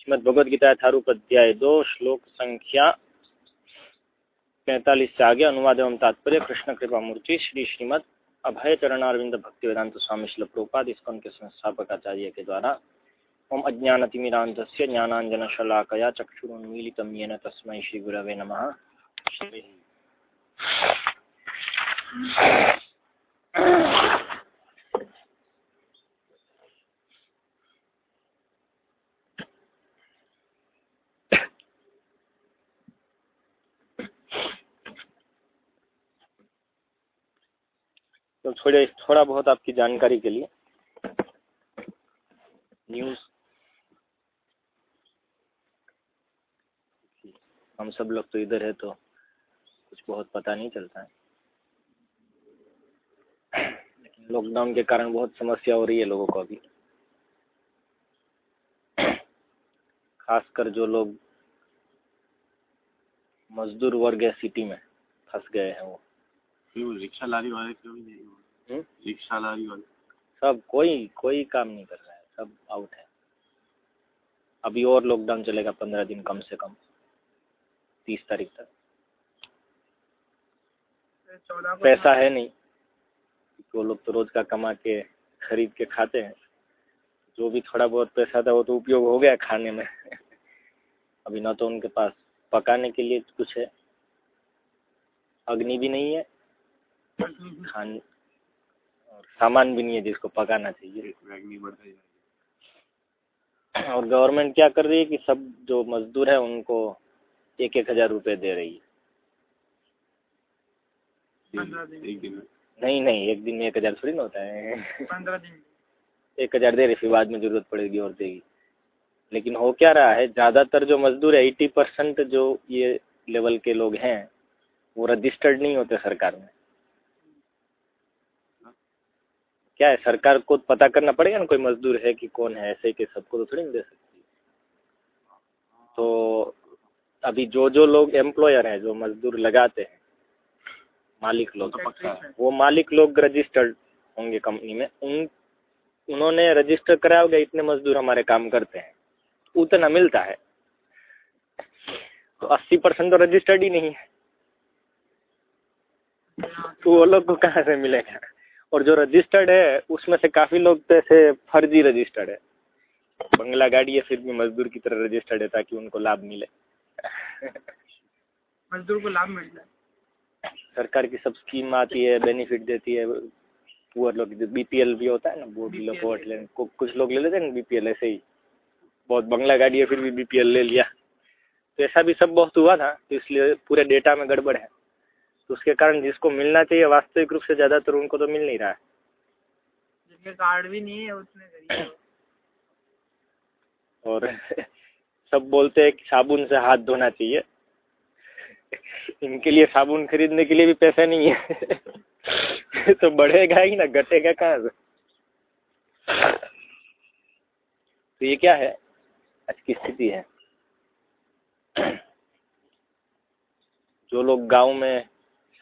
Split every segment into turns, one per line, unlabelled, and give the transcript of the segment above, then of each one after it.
श्रीमद भगवद गीता यथारूप अध्याय दो, श्लोक संख्या पैंतालीस से आगे, अनुवाद एवं तात्पर्य, कृष्ण कृपा मूर्ति, श्री श्रीमद अभय चरणारविंद भक्ति वेदांत स्वामी शिल प्रोपाद इसकोन के संस्थापक आचार्य के द्वारा, ओम अज्ञानतिमिरांत ज्ञानांजन शलाकया चक्षुरुन्मीलितं येन तस्मै श्रीगुरवे नमः। श्री तो थोड़े थोड़ा बहुत आपकी जानकारी के लिए। न्यूज़ हम सब लोग तो इधर है तो कुछ बहुत पता नहीं चलता है। लेकिन लॉकडाउन के कारण बहुत समस्या हो रही है लोगों को अभी। खासकर जो लोग मजदूर वर्ग है सिटी में फंस गए हैं वो।
रिक्शा लारी वाले क्यों नहीं? रिक्शा लारी वाले।
सब कोई कोई काम नहीं कर रहा है सब आउट है। अभी और लॉकडाउन चलेगा पंद्रह दिन कम से कम तीस तारीख तक। पैसा है नहीं। वो लोग तो रोज का कमा के खरीद के खाते हैं। जो भी थोड़ा बहुत पैसा था वो तो उपयोग हो गया खाने में। अभी ना तो उनके पास पकाने के लिए कुछ है। अग्नि भी नहीं है। खान और सामान भी नहीं है जिसको पकाना चाहिए। और गवर्नमेंट क्या कर रही है कि सब जो मजदूर है उनको एक एक हज़ार रुपये दे रही है।
दिन
नहीं नहीं, एक दिन में एक हज़ार थोड़ी ना होता है।
दिन
एक हज़ार दे रही, फिर बाद में ज़रूरत पड़ेगी और देगी। लेकिन हो क्या रहा है, ज़्यादातर जो मजदूर है, एटी परसेंट जो ये लेवल के लोग हैं, वो रजिस्टर्ड नहीं होते सरकार में। क्या है सरकार को पता करना पड़ेगा ना कोई मजदूर है कि कौन है ऐसे कि सबको तो थोड़ी नहीं दे सकती तो अभी जो जो लोग एम्प्लॉयर हैं जो मजदूर लगाते हैं मालिक लोग
है।
वो मालिक लोग रजिस्टर्ड होंगे कंपनी में। उन उन्होंने रजिस्टर कराया होगा इतने मजदूर हमारे काम करते हैं। उतना मिलता है। तो अस्सी परसेंट तो रजिस्टर्ड ही नहीं है। तो वो लोग को कहाँ से मिलेगा? और जो रजिस्टर्ड है उसमें से काफ़ी लोग तो ऐसे फर्जी रजिस्टर्ड है। बंगला गाड़ी है फिर भी मजदूर की तरह रजिस्टर्ड है ताकि उनको लाभ मिले।
मजदूर को लाभ मिलता है
सरकार की सब स्कीम आती है बेनिफिट देती है। पुअर लोग बीपीएल भी होता है ना वो भी लोग वोट लेने कुछ लोग ले लेते हैं ना बीपीएल ऐसे ही। बहुत बंगला गाड़ी है फिर भी बीपीएल ले लिया। तो ऐसा भी सब बहुत हुआ था तो इसलिए पूरे डेटा में गड़बड़ है। उसके कारण जिसको मिलना चाहिए वास्तविक रूप से ज़्यादातर उनको तो मिल नहीं रहा है।
जिनके कार्ड भी नहीं है लोग।
और सब बोलते हैं कि साबुन से हाथ धोना चाहिए। इनके लिए साबुन खरीदने के लिए भी पैसा नहीं है। तो बढ़ेगा ही ना घटेगा कहाँ से? तो ये क्या है? आज की स्थिति है। जो लोग गाँव में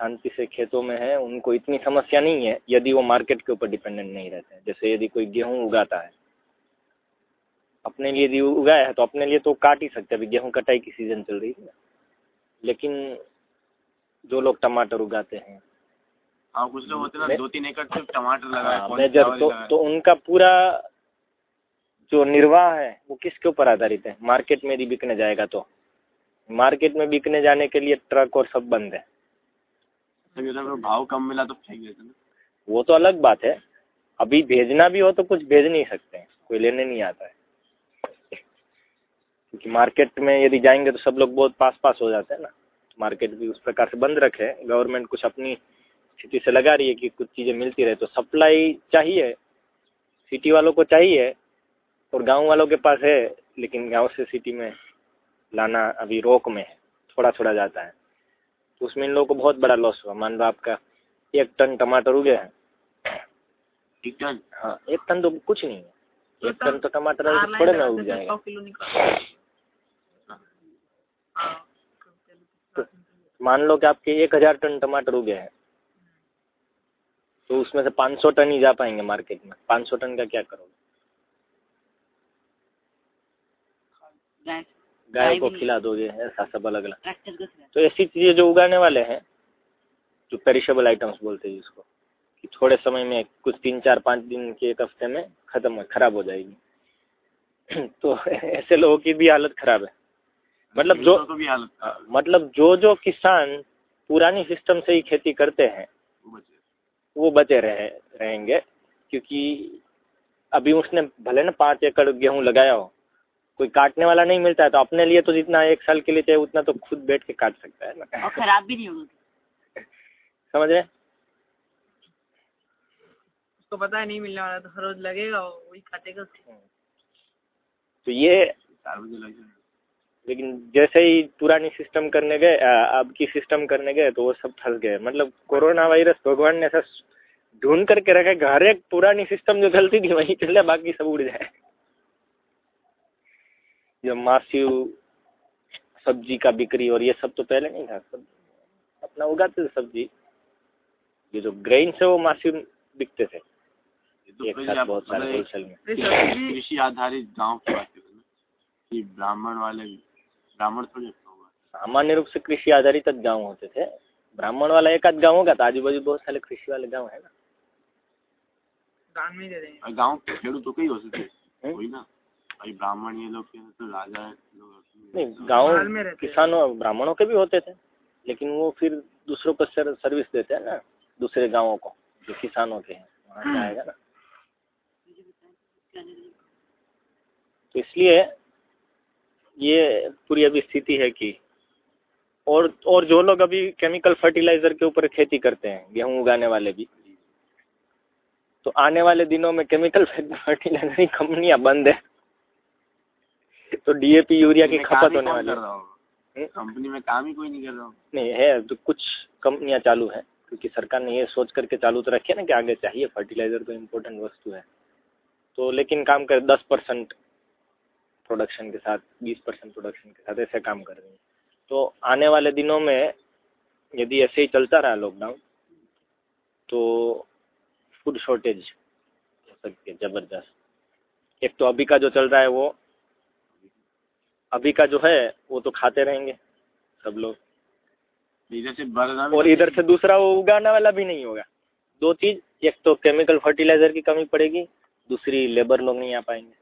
शांति से खेतों में है उनको इतनी समस्या नहीं है यदि वो मार्केट के ऊपर डिपेंडेंट नहीं रहते हैं। जैसे यदि कोई गेहूँ उगाता है अपने लिए यदि उगाया है तो अपने लिए तो काट ही सकते हैं। अभी गेहूँ कटाई की सीज़न चल रही है। ना लेकिन जो लोग टमाटर उगाते हैं
हाँ कुछ लोग होते ना दो तीन एकड़ सिर्फ़ टमाटर लगाए
हाँ, मेजर तो तो उनका पूरा जो निर्वाह है वो किसके ऊपर आधारित है? मार्केट में यदि बिकने जाएगा तो। मार्केट में बिकने जाने के लिए ट्रक और सब बंद है।
भाव कम मिला तो फेंक देते हैं
वो तो अलग बात है। अभी भेजना भी हो तो कुछ भेज नहीं सकते हैं। कोई लेने नहीं आता है। क्योंकि मार्केट में यदि जाएँगे तो सब लोग बहुत पास पास हो जाते हैं ना। मार्केट भी उस प्रकार से बंद रखे। गवर्नमेंट कुछ अपनी स्थिति से लगा रही है कि कुछ चीज़ें मिलती रहे तो सप्लाई चाहिए। सिटी वालों को चाहिए और गाँव वालों के पास है, लेकिन गाँव से सिटी में लाना अभी रोक में है। थोड़ा थोड़ा जाता है। तो उसमें इन लोगों को बहुत बड़ा लॉस हुआ। मान लो आपका एक टन टमाटर उगे हैं।
एक टन?
हाँ एक टन तो कुछ नहीं है। एक टन तो टमाटर
लाइन
थोड़े ना उग जाएगा।
हाँ
तो मान लो कि आपके एक हज़ार टन टमाटर उगे हैं। तो उसमें से पाँच सौ टन ही जा पाएँगे मार्केट में। पाँच सौ टन का क्या करोगे?
गाय
को खिला दोगे ऐसा सब अलग अलग
ट्रैक्टर का खिला।
तो ऐसी चीज़ें जो उगाने वाले हैं जो पेरिशेबल आइटम्स बोलते हैं जिसको कि थोड़े समय में कुछ तीन चार पाँच दिन के एक हफ़्ते में ख़त्म हो खराब हो जाएगी। तो ऐसे लोगों की भी हालत ख़राब है। मतलब जो
को भी हालत
मतलब जो जो किसान पुरानी सिस्टम से ही खेती करते हैं
वो बचे।
वो बचे रहे रहेंगे क्योंकि अभी उसने भले ना पाँच एकड़ गेहूँ लगाया हो कोई काटने वाला नहीं मिलता है तो अपने लिए तो जितना एक साल के लिए चाहिए उतना तो खुद बैठ के काट सकता है ना।
और खराब भी नहीं होगा
समझ रहे?
उसको पता है नहीं मिलने वाला तो हर रोज लगेगा वही काटेगा
तो ये लेकिन जैसे ही पुरानी सिस्टम करने गए अब की सिस्टम करने गए तो वो सब फंस गए। मतलब कोरोना वायरस भगवान ने ऐसा ढूंढ करके रखा है कि हर एक पुरानी सिस्टम जो चलती थी वही चल चले बाकी सब उड़ जाए। जो मासिव सब्ज़ी का बिक्री और ये सब तो पहले नहीं था सब अपना उगाते थे सब्ज़ी। ये जो ग्रेन से वो मासिव बिकते थे।
तो
एक साथ बहुत सारे होलसेल में।
कृषि आधारित गाँव की बात करें कि ब्राह्मण वाले ब्राह्मण थोड़ी
सामान्य रूप से कृषि आधारित गाँव होते थे। ब्राह्मण वाला एक आध गाँव होगा तो आजू बाजू बहुत सारे कृषि वाले गाँव है ना।
दान में दे देंगे।
और गाँव के खेडू तो कई हो सकते
हम्म?
वही ना। भाई ब्राह्मण ये लोग के तो राजा लोग
नहीं गाँव किसानों ब्राह्मणों के भी होते थे लेकिन वो फिर दूसरों को सर, सर्विस देते हैं ना दूसरे गाँवों को जो किसानों के हैं वहाँ से आएगा ना। तो इसलिए ये पूरी अभी स्थिति है कि और और जो लोग अभी केमिकल फर्टिलाइज़र के ऊपर खेती करते हैं गेहूँ उगाने वाले भी तो आने वाले दिनों में केमिकल फर्टिलाइज़र की कंपनियाँ बंद है। तो डीएपी यूरिया की खपत होने वाली है?
कंपनी में काम ही कोई नहीं कर रहा होगा
नहीं है तो कुछ कंपनियाँ चालू है क्योंकि सरकार ने ये सोच करके चालू तो रखे ना कि आगे चाहिए फर्टिलाइज़र तो इम्पोर्टेंट वस्तु है। तो लेकिन काम कर दस परसेंट प्रोडक्शन के साथ बीस परसेंट प्रोडक्शन के साथ ऐसे काम कर रही है। तो आने वाले दिनों में यदि ऐसे ही चलता रहा लॉकडाउन तो फ़ूड शॉर्टेज हो सकती है ज़बरदस्त। एक तो अभी का जो चल रहा है वो अभी का जो है वो तो खाते रहेंगे सब लोग।
इधर से
और इधर से दूसरा वो उगाने वाला भी नहीं होगा। दो चीज़ एक तो केमिकल फर्टिलाइज़र की कमी पड़ेगी दूसरी लेबर लोग नहीं आ पाएँगे।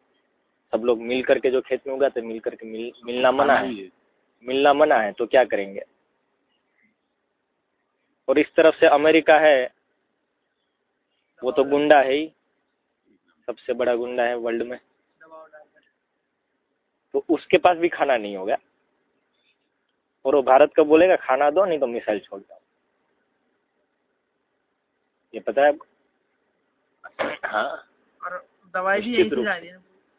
सब लोग मिल करके जो खेत में उगाते मिल करके मिल मिलना मना है। मिलना मना है तो क्या करेंगे? और इस तरफ़ से अमेरिका है वो तो गुंडा है ही। सबसे बड़ा गुंडा है वर्ल्ड में। तो उसके पास भी खाना नहीं होगा और वो भारत का बोलेगा खाना दो नहीं तो मिसाइल छोड़ दो। ये पता है आपको? हाँ।
और दवाई भी
निश्चित रूप
जा रही है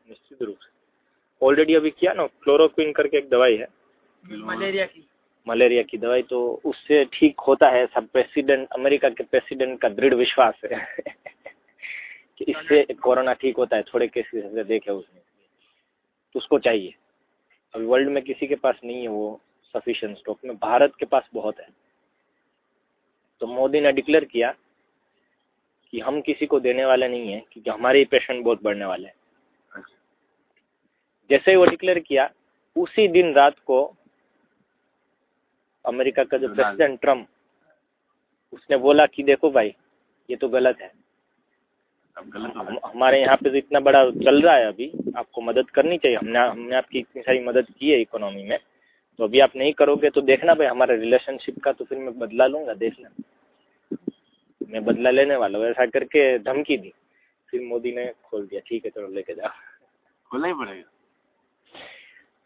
निश्चित रूप से। ऑलरेडी अभी किया ना क्लोरोक्विन करके एक दवाई है।
मलेरिया की।
मलेरिया की दवाई तो उससे ठीक होता है सब प्रेसिडेंट अमेरिका के प्रेसिडेंट का दृढ़ विश्वास है। कि इससे कोरोना ठीक होता है थोड़े केसेस देखे उसने। तो उसको चाहिए। अभी वर्ल्ड में किसी के पास नहीं है वो सफिशिएंट स्टॉक में भारत के पास बहुत है। तो मोदी ने डिक्लेयर किया कि हम किसी को देने वाले नहीं है क्योंकि हमारे ही पेशेंट बहुत बढ़ने वाले हैं। जैसे ही वो डिक्लेयर किया उसी दिन रात को अमेरिका का जो प्रेसिडेंट ट्रंप उसने बोला कि देखो भाई ये तो गलत है। हमारे यहाँ पे तो इतना बड़ा चल रहा है अभी। आपको मदद करनी चाहिए। हमने हमने आपकी इतनी सारी मदद की है इकोनॉमी में। तो अभी आप नहीं करोगे तो देखना भाई हमारे रिलेशनशिप का तो फिर मैं बदला लूँगा देखना। मैं बदला लेने वाला हूँ। ऐसा करके धमकी दी। फिर मोदी ने खोल दिया। ठीक है चलो लेके जाओ।
खोलना ही पड़ेगा।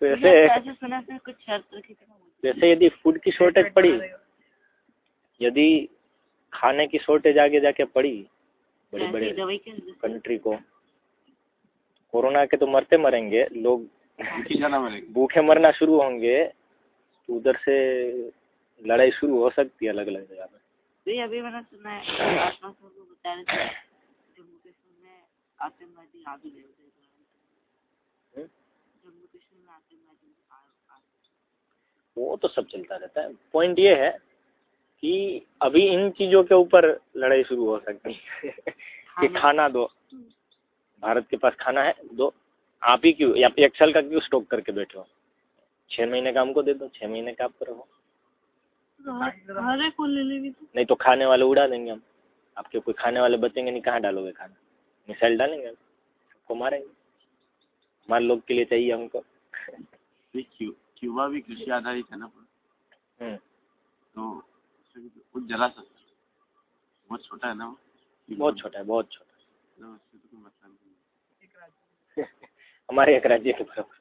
तो ऐसे
वो।
जैसे यदि फ़ूड की शॉर्टेज पड़ी यदि खाने की शॉर्टेज आगे जाके पड़ी बड़े बड़े कंट्री को। कोरोना के तो मरते मरेंगे लोग
भूखी
मरना शुरू होंगे तो उधर से लड़ाई शुरू हो सकती है अलग अलग जगह में
अभी मैंने सुना है लोग बता रहे थे जम्मू कश्मीर में आतंकवादी आ भी गए।
हम्म?
जम्मू कश्मीर में आतंकवादी आ- आ-
वो तो सब चलता रहता है। पॉइंट ये है कि अभी इन चीज़ों के ऊपर लड़ाई शुरू हो सकती है कि
खाना-
दो भारत के पास खाना है दो आप ही क्यों आप एक साल का क्यों स्टॉक करके बैठे हो छः महीने का हमको दे दो छः महीने का आप रहो
तो हर एक को ले लेगी तो
नहीं तो खाने वाले उड़ा देंगे हम आपके कोई खाने वाले बचेंगे नहीं कहाँ डालोगे खाना मिसाइल डालेंगे हम सबको मारेंगे हमारे लोग के लिए चाहिए हमको
क्यूबा भी कृषि आधारित है ना
हम्म,
तो जला सकता बहुत छोटा है ना वो?
बहुत छोटा है बहुत छोटा
तो उससे तो कोई मतलब नहीं
हमारे एक राज्य के बराबर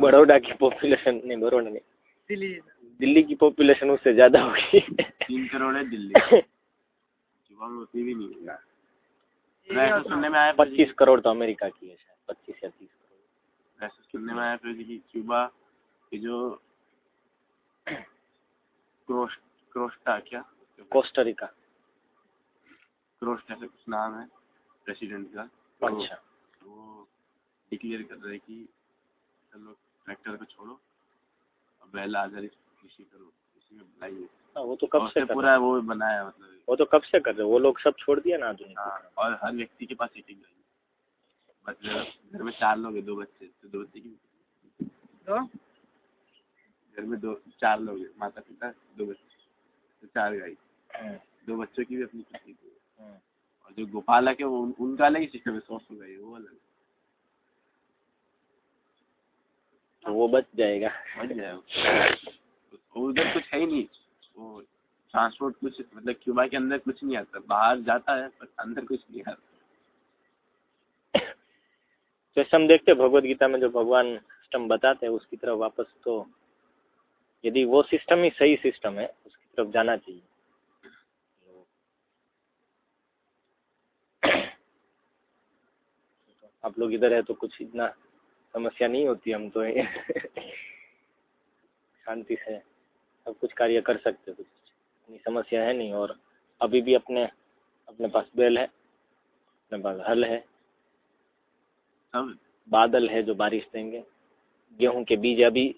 बड़ौदा की पॉपुलेशन नहीं बड़ौदा नहीं।
दिल्ली।
दिल्ली की पॉपुलेशन उससे ज़्यादा होगी।
तीन करोड़ है दिल्ली। में भी नहीं सुनने में आया
पच्चीस करोड़ तो अमेरिका की है शायद पच्चीस या तीस करोड़।
ऐसा सुनने में आया फिर कि क्यूबा के जो क्रोश क्रोस्टा क्या?
कोस्टरिका।
क्रोस्ट ऐसा कुछ नाम है प्रेसिडेंट का। तो
अच्छा।
वो डिक्लेयर कर रहे हैं कि सब लोग ट्रैक्टर को छोड़ो और बैल आधारित कृषि करो। इसी में भलाई है।
हाँ, वो तो कब से
पूरा वो बनाया मतलब
वो तो कब से कर रहे वो लोग सब छोड़ दिया ना आधुनिक
हाँ और हर व्यक्ति के पास एक एक मतलब घर में चार लोग हैं दो बच्चे तो दो बच्चे की
तो
घर में दो चार लोग हैं माता पिता दो बच्चे। तो चार गाय
हम्म,
दो बच्चों की भी अपनी खेती है।
हम्म।
और जो गोपालक है वो उन, उनका अलग ही सिस्टम है सौ सौ गाय है, वो अलग
तो वो बच जाएगा।
समझ गए वो उधर कुछ है ही नहीं। वो ट्रांसपोर्ट कुछ मतलब क्यूबा के अंदर कुछ नहीं आता। बाहर जाता है पर अंदर कुछ नहीं आता।
जैसे हम देखते हैं भगवत गीता में जो भगवान सिस्टम बताते हैं उसकी तरफ़ वापस तो यदि वो सिस्टम ही सही सिस्टम है उसकी तरफ़ जाना चाहिए। आप लोग इधर है तो कुछ इतना समस्या नहीं होती हम तो शांति से सब कुछ कार्य कर सकते कुछ इतनी समस्या है नहीं। और अभी भी अपने अपने पास बैल है अपने पास हल है।
सब।
बादल है जो बारिश देंगे। गेहूँ के बीज अभी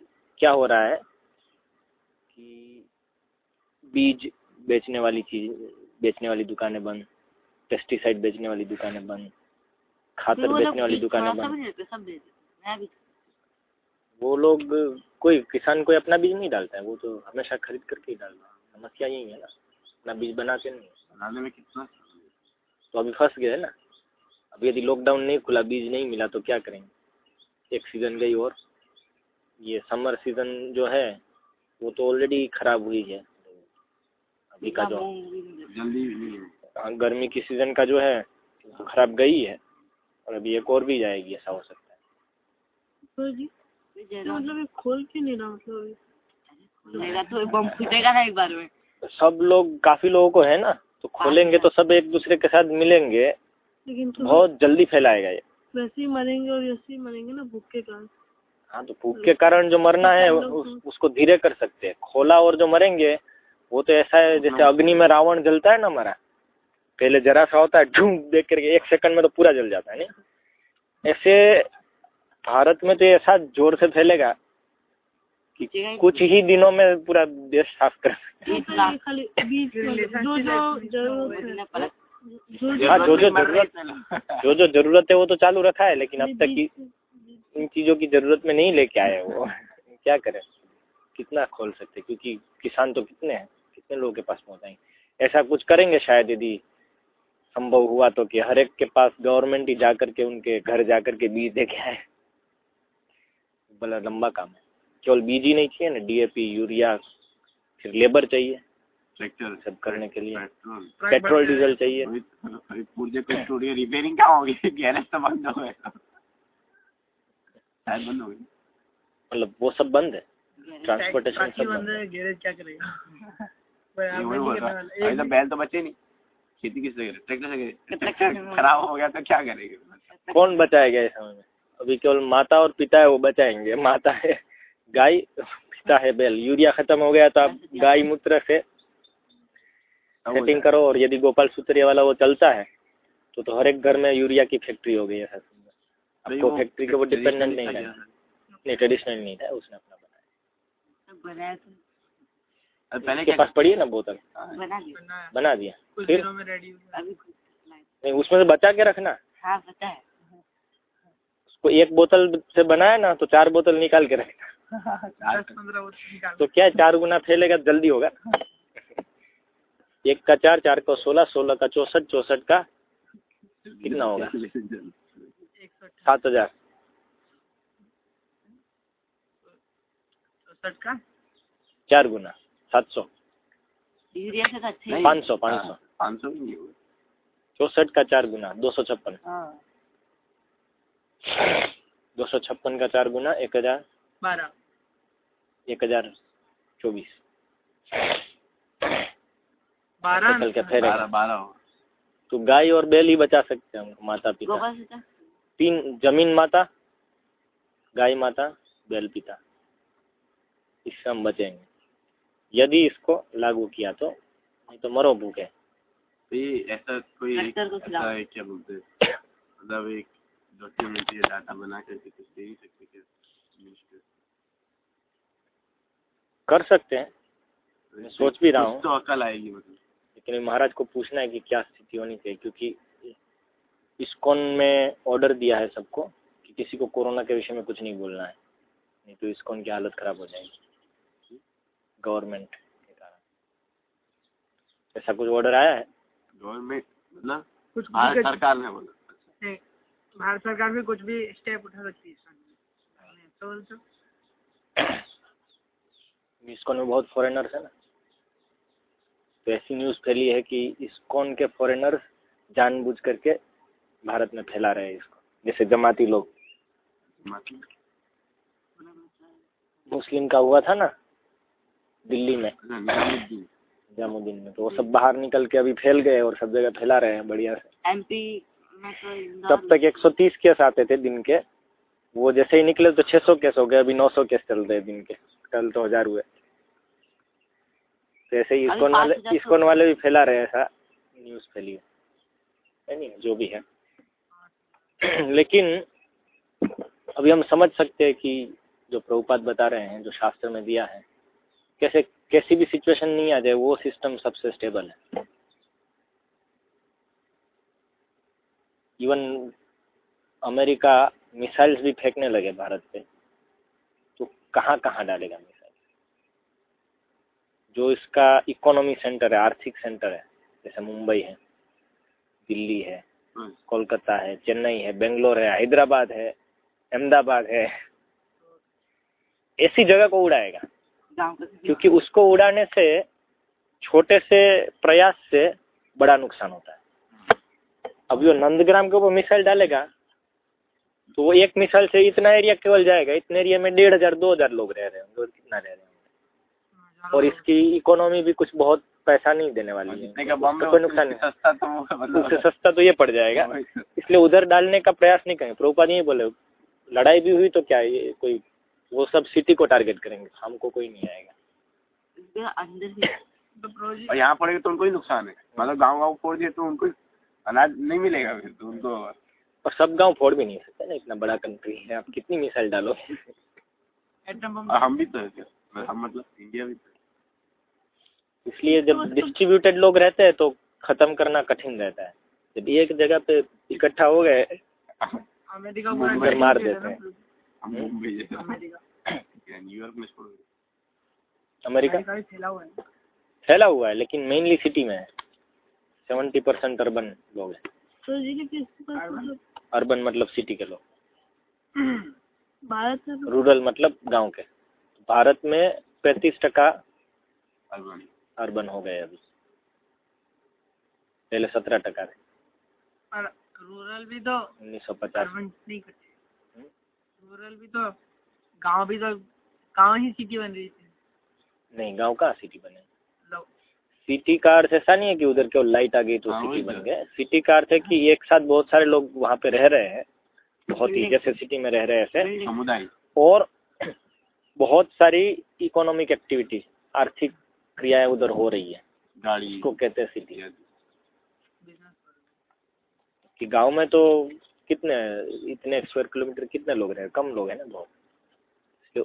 क्या हो रहा है? कि बीज बेचने वाली चीज़ बेचने वाली दुकानें बंद पेस्टिसाइड बेचने वाली दुकानें बंद खातर बेचने वाली दुकानें बंद।
भी नहीं देते सब दे देते मैं भी
वो लोग कोई किसान कोई अपना बीज नहीं डालता है वो तो हमेशा खरीद करके ही डालता है। समस्या यही है ना अपना बीज बनाते नहीं।
बनाने में कितना
तो अभी फंस गए ना। अब यदि लॉकडाउन नहीं खुला बीज नहीं मिला तो क्या करेंगे? एक सीज़न गई और ये समर सीज़न जो है वो तो ऑलरेडी खराब हुई है। अभी का जो
जल्दी है।
हाँ, गर्मी की सीज़न का जो है वो खराब गई है और अभी एक और भी जाएगी ऐसा हो सकता है।
तो जी तो मतलब खोल क्यों नहीं रहा मतलब
तो बम फूटेगा ना एक बार में।
तो सब लोग काफ़ी लोगों को है ना तो खोलेंगे तो सब एक दूसरे के साथ मिलेंगे।
लेकिन तो
बहुत जल्दी फैलाएगा ये।
वैसे ही मरेंगे और वैसे ही मरेंगे ना भूख के। कारण
हाँ तो भूख के कारण जो मरना है उस, उसको धीरे कर सकते हैं। खोला और जो मरेंगे वो तो ऐसा है जैसे अग्नि में रावण जलता है ना मरा पहले जरा सा होता है ढूंढ देख करके एक सेकंड में तो पूरा जल जाता है नहीं? ऐसे भारत में तो ऐसा ज़ोर से फैलेगा कि कुछ ही दिनों में पूरा देश साफ़ कर
तो है
हाँ।
जो
जो ज़रूरत जो जो ज़रूरत है वो तो चालू रखा है लेकिन अब तक की इन चीज़ों की ज़रूरत में नहीं लेके आए वो। क्या करें? कितना खोल सकते? क्योंकि किसान तो कितने हैं? कितने लोगों के पास पहुँचाएँगे ऐसा कुछ करेंगे शायद यदि संभव हुआ तो कि हर एक के पास गवर्नमेंट ही जा कर के उनके घर जा कर के बीज दे के आए। बड़ा लंबा काम है। केवल बीज ही नहीं चाहिए ना? डीएपी यूरिया फिर लेबर चाहिए।
ट्रैक्टर
सब करने के लिए।
पेट्रोल
डीजल चाहिए।
को स्टूडियो रिपेयरिंग कहाँ होगी? गैरेज तो बंद हो गए शायद बंद हो गई
मतलब वो सब बंद है? ट्रांसपोर्टेशन सब
बंद है। गैरेज क्या करेगा?
बोल तो बैल तो बचे नहीं। खेती किससे करे? ट्रैक्टर से करे। खराब हो गया तो क्या करेगा?
कौन बचाएगा इस समय में? अभी केवल माता और पिता है वो बचाएँगे। माता है गाय पिता है बैल। यूरिया खत्म हो गया तो आप गाय मूत्र से सेटिंग करो। और यदि गोपाल सूत्रिया वाला वो चलता है तो तो हर एक घर में यूरिया की फैक्ट्री हो गई है। आपको फैक्ट्री के वो डिपेंडेंट नहीं है। नहीं ट्रेडिशनल नहीं था उसने अपना बनाया
बनाया तो।
पहले
उसके
क्या
पास पड़ी है ना बोतल?
बना दिया।
बना दिया। फिर?
हो।
नहीं उसमें से बचा के रखना।
हाँ पता है।
कोई एक बोतल से बनाया ना तो चार बोतल निकाल के रखना। तो क्या है चार गुना फैलेगा तो जल्दी होगा। एक का चार चार का सोलह सोलह का चौसठ चौसठ का कितना होगा? सात हज़ार।
का?
चार गुना सात सौ।
से। तो।
पाँच सौ पाँच सौ।
हाँ, पाँच सौ नहीं हुए।
चौसठ का चार गुना दो सौ छप्पन।
हाँ।
दो सौ छप्पन का चार गुना एक हज़ार।
बारह।
एक हज़ार चौबीस।
बारह?
बारह बारह
तो गाय और बैल ही बचा सकते हैं माता पिता
से
तीन ज़मीन माता गाय माता बैल पिता इससे हम बचेंगे। यदि इसको लागू किया तो नहीं तो मरो भूखे।
तो ऐसा कोई ऐसा। एक क्या बोलते हैं? मतलब एक डॉक्यूमेंट्री या डाटा बना करके कुछ दे ही सकते क्या?
कर सकते हैं। मैं सोच भी रहा हूँ।
कुछ तो अकल आएगी मतलब।
लेकिन महाराज को पूछना है कि क्या स्थिति होनी चाहिए क्योंकि इस्कॉन में ऑर्डर दिया है सबको कि किसी को कोरोना के विषय में कुछ नहीं बोलना है। नहीं तो इस्कॉन की हालत खराब हो जाएगी। गवर्नमेंट के कारण। ऐसा कुछ ऑर्डर आया है?
गवर्नमेंट मतलब
कुछ
भारत
कुछ
सरकार ने बोला।
भारत सरकार भी कुछ भी स्टेप उठा सकती है में। तो
इस्कॉन में बहुत फॉरेनर्स है ना। तो ऐसी न्यूज़ फैली है कि इस्कॉन के फॉरेनर्स जानबूझ करके भारत में फैला रहे हैं इसको। जैसे जमाती लोग। मुस्लिम का हुआ था ना दिल्ली में।
निजामुद्दीन
निजामुद्दीन में। तो वो सब बाहर निकल के अभी फैल गए और सब जगह फैला रहे हैं बढ़िया से।
एमपी तो
तब तक 130 केस आते थे दिन के। वो जैसे ही निकले तो 600 केस हो गए अभी 900 केस चल रहे दिन के। कल तो हज़ार हुए। तो ऐसे ही इस्कॉन वाले
तो-
इस्कॉन वाले भी फैला रहे हैं ऐसा। न्यूज़ फैली है नहीं? जो भी है। लेकिन अभी हम समझ सकते हैं कि जो प्रभुपाद बता रहे हैं, जो शास्त्र में दिया है, कैसे, कैसी भी सिचुएशन नहीं आ जाए, वो सिस्टम सबसे स्टेबल है। इवन अमेरिका मिसाइल्स भी फेंकने लगे भारत पे तो कहाँ कहाँ डालेगा मिसाइल जो इसका इकोनॉमी सेंटर है, आर्थिक सेंटर है, जैसे मुंबई है, दिल्ली है कोलकाता है, चेन्नई है, बेंगलोर है, हैदराबाद है, अहमदाबाद है। ऐसी जगह को उड़ाएगा। क्योंकि उसको उड़ाने से छोटे से प्रयास से बड़ा नुकसान होता है। अब जो नंदग्राम के ऊपर मिसाइल डालेगा तो वो एक मिसाइल से इतना एरिया केवल जाएगा, इतने एरिया में डेढ़ हज़ार, दो हज़ार लोग रह रहे होंगे और कितना रह रहे होंगे। और इसकी इकोनॉमी भी कुछ बहुत पैसा नहीं देने वाली है।
जितने का बम
तो कोई नुकसान नहीं।
सस्ता तो
उससे सस्ता तो ये पड़ जाएगा।
तो।
इसलिए उधर डालने का प्रयास नहीं करेंगे। प्रभुपाद ये बोले लड़ाई भी हुई तो क्या ये कोई वो सब सिटी को टारगेट करेंगे। हमको कोई नहीं आएगा।
अंदर ही
तो प्रोजी
और यहाँ पड़ेगा तो उनको ही नुकसान है। मतलब गाँव गाँव फोड़ दिए तो उनको अनाज नहीं मिलेगा फिर तो उनको।
और सब गाँव फोड़ भी नहीं सकते ना इतना बड़ा कंट्री है। आप कितनी मिसाइल डालो
एटम बम
और हम भी तो है। हम मतलब इंडिया भी तो।
इसलिए जब डिस्ट्रीब्यूटेड लोग रहते हैं तो खत्म करना कठिन रहता है। जब एक जगह पे इकट्ठा हो गए
अमेरिका
मार देते
हैं।
हम
हम्म?
ना, अमेरिका।
न्यूयॉर्क में
अमेरिका?
अमेरिका फैला हुआ है।
फैला हुआ है लेकिन मेनली सिटी में है। सेवेंटी परसेंट अर्बन लोग हैं।
तो किसके पास मतलब
अर्बन मतलब सिटी के लोग।
भारत
रूरल मतलब गाँव के। भारत में पैंतीस टका
अर्बन
हो गए अभी पहले सत्रह टका थे।
और रूरल भी तो
उन्नीस सौ पचास।
नहीं करते? रूरल भी तो गाँव भी तो गाँव ही सिटी बन रही थी।
नहीं गाँव कहाँ सिटी बने? सिटी का अर्थ ऐसा नहीं है कि उधर केवल लाइट आ गई तो
हाँ,
सिटी बन
तो।
गए। सिटी का अर्थ है कि एक साथ बहुत सारे लोग वहाँ पे रह रहे हैं। बहुत ही जैसे सिटी में रह रहे ऐसे।
समुदाय।
और बहुत सारी इकोनॉमिक एक्टिविटी आर्थिक क्रियाएँ उधर हो रही है।
गाड़ी।
इसको कहते हैं सिटी। कि गाँव में तो कितने इतने स्क्वायर किलोमीटर कितने लोग रहे? कम लोग हैं ना बहुत।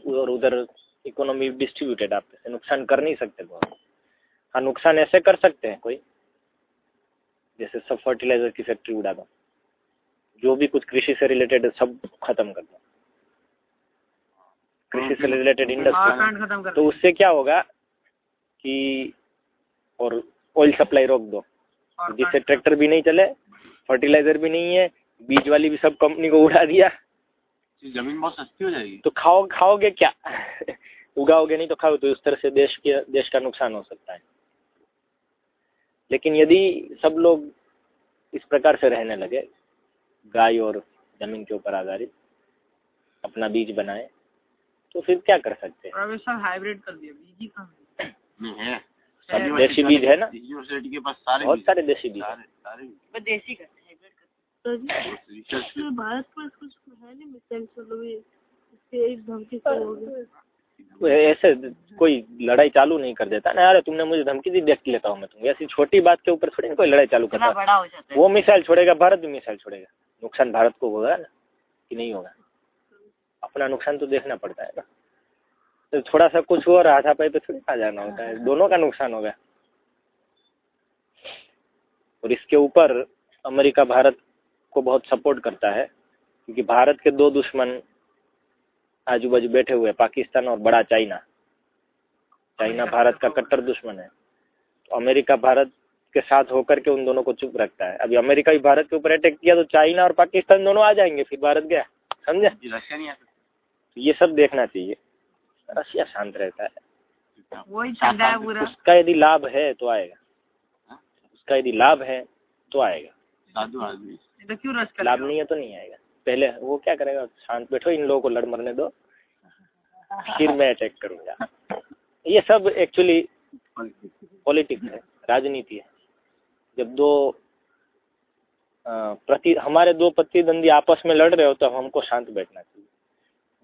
और उधर इकोनॉमी डिस्ट्रीब्यूटेड आप नुकसान कर नहीं सकते बहुत। हाँ नुकसान ऐसे कर सकते हैं कोई। जैसे सब फर्टिलाइज़र की फैक्ट्री उड़ा दो। जो भी कुछ कृषि से रिलेटेड है सब खत्म कर दो। कृषि से रिलेटेड इंडस्ट्री तो उससे क्या होगा? कि और ऑयल सप्लाई रोक दो। जिससे ट्रैक्टर भी नहीं चले फर्टिलाइज़र भी नहीं है बीज वाली भी सब कंपनी को उड़ा दिया।
ज़मीन बहुत सस्ती हो जाएगी।
तो खाओ खाओगे क्या? उगाओगे नहीं तो खाओ तो उस तरह से देश के देश का नुकसान हो सकता है। लेकिन यदि सब लोग इस प्रकार से रहने लगे गाय और ज़मीन के ऊपर आधारित अपना बीज बनाए तो फिर क्या कर सकते हैं?
और अब सब हाइब्रिड कर दिया बीज ही है?
देसी बीज है ना?
यूनिवर्सिटी के पास सारे
बहुत सारे देसी बीज
सारे
देसी करते हैं हाइब्रिड
तो भारत पर कुछ है नहीं मिसाइल
ऐसे कोई लड़ाई चालू नहीं कर देता ना यार तुमने मुझे धमकी दी देख लेता हूँ मैं तुम ऐसी छोटी बात के ऊपर थोड़ी ना कोई लड़ाई चालू करता।
बड़ा हो जाता
वो मिसाइल छोड़ेगा भारत भी मिसाइल छोड़ेगा। नुकसान भारत को होगा ना कि नहीं होगा? अपना नुकसान तो देखना पड़ता है ना। तो थोड़ा सा कुछ हो रहा था पे थोड़ी आ जाना होता है। दोनों का नुकसान हो गया। और इसके ऊपर अमेरिका भारत को बहुत सपोर्ट करता है क्योंकि भारत के दो दुश्मन आजू बाजू बैठे हुए हैं पाकिस्तान और बड़ा चाइना। चाइना भारत का कट्टर दुश्मन है। तो अमेरिका भारत के साथ होकर के उन दोनों को चुप रखता है। अभी अमेरिका भी भारत के ऊपर अटैक किया तो चाइना और पाकिस्तान दोनों आ जाएँगे फिर भारत गया। समझे?
ये रशिया नहीं आ सकता।
तो ये सब देखना चाहिए। रशिया शांत रहता है।
वही चल रहा है पूरा।
उसका यदि लाभ है तो आएगा।
हाँ?
उसका यदि लाभ है तो आएगा।
साधु आदमी।
तो क्यों कर
लाभ नहीं है तो नहीं आएगा। पहले वो क्या करेगा? शांत बैठो इन लोगों को लड़ मरने दो। फिर मैं अटैक करूँगा। ये सब एक्चुअली पॉलिटिक्स है राजनीति है। जब दो प्रति हमारे दो प्रतिद्वंदी आपस में लड़ रहे हो तो हमको शांत बैठना चाहिए।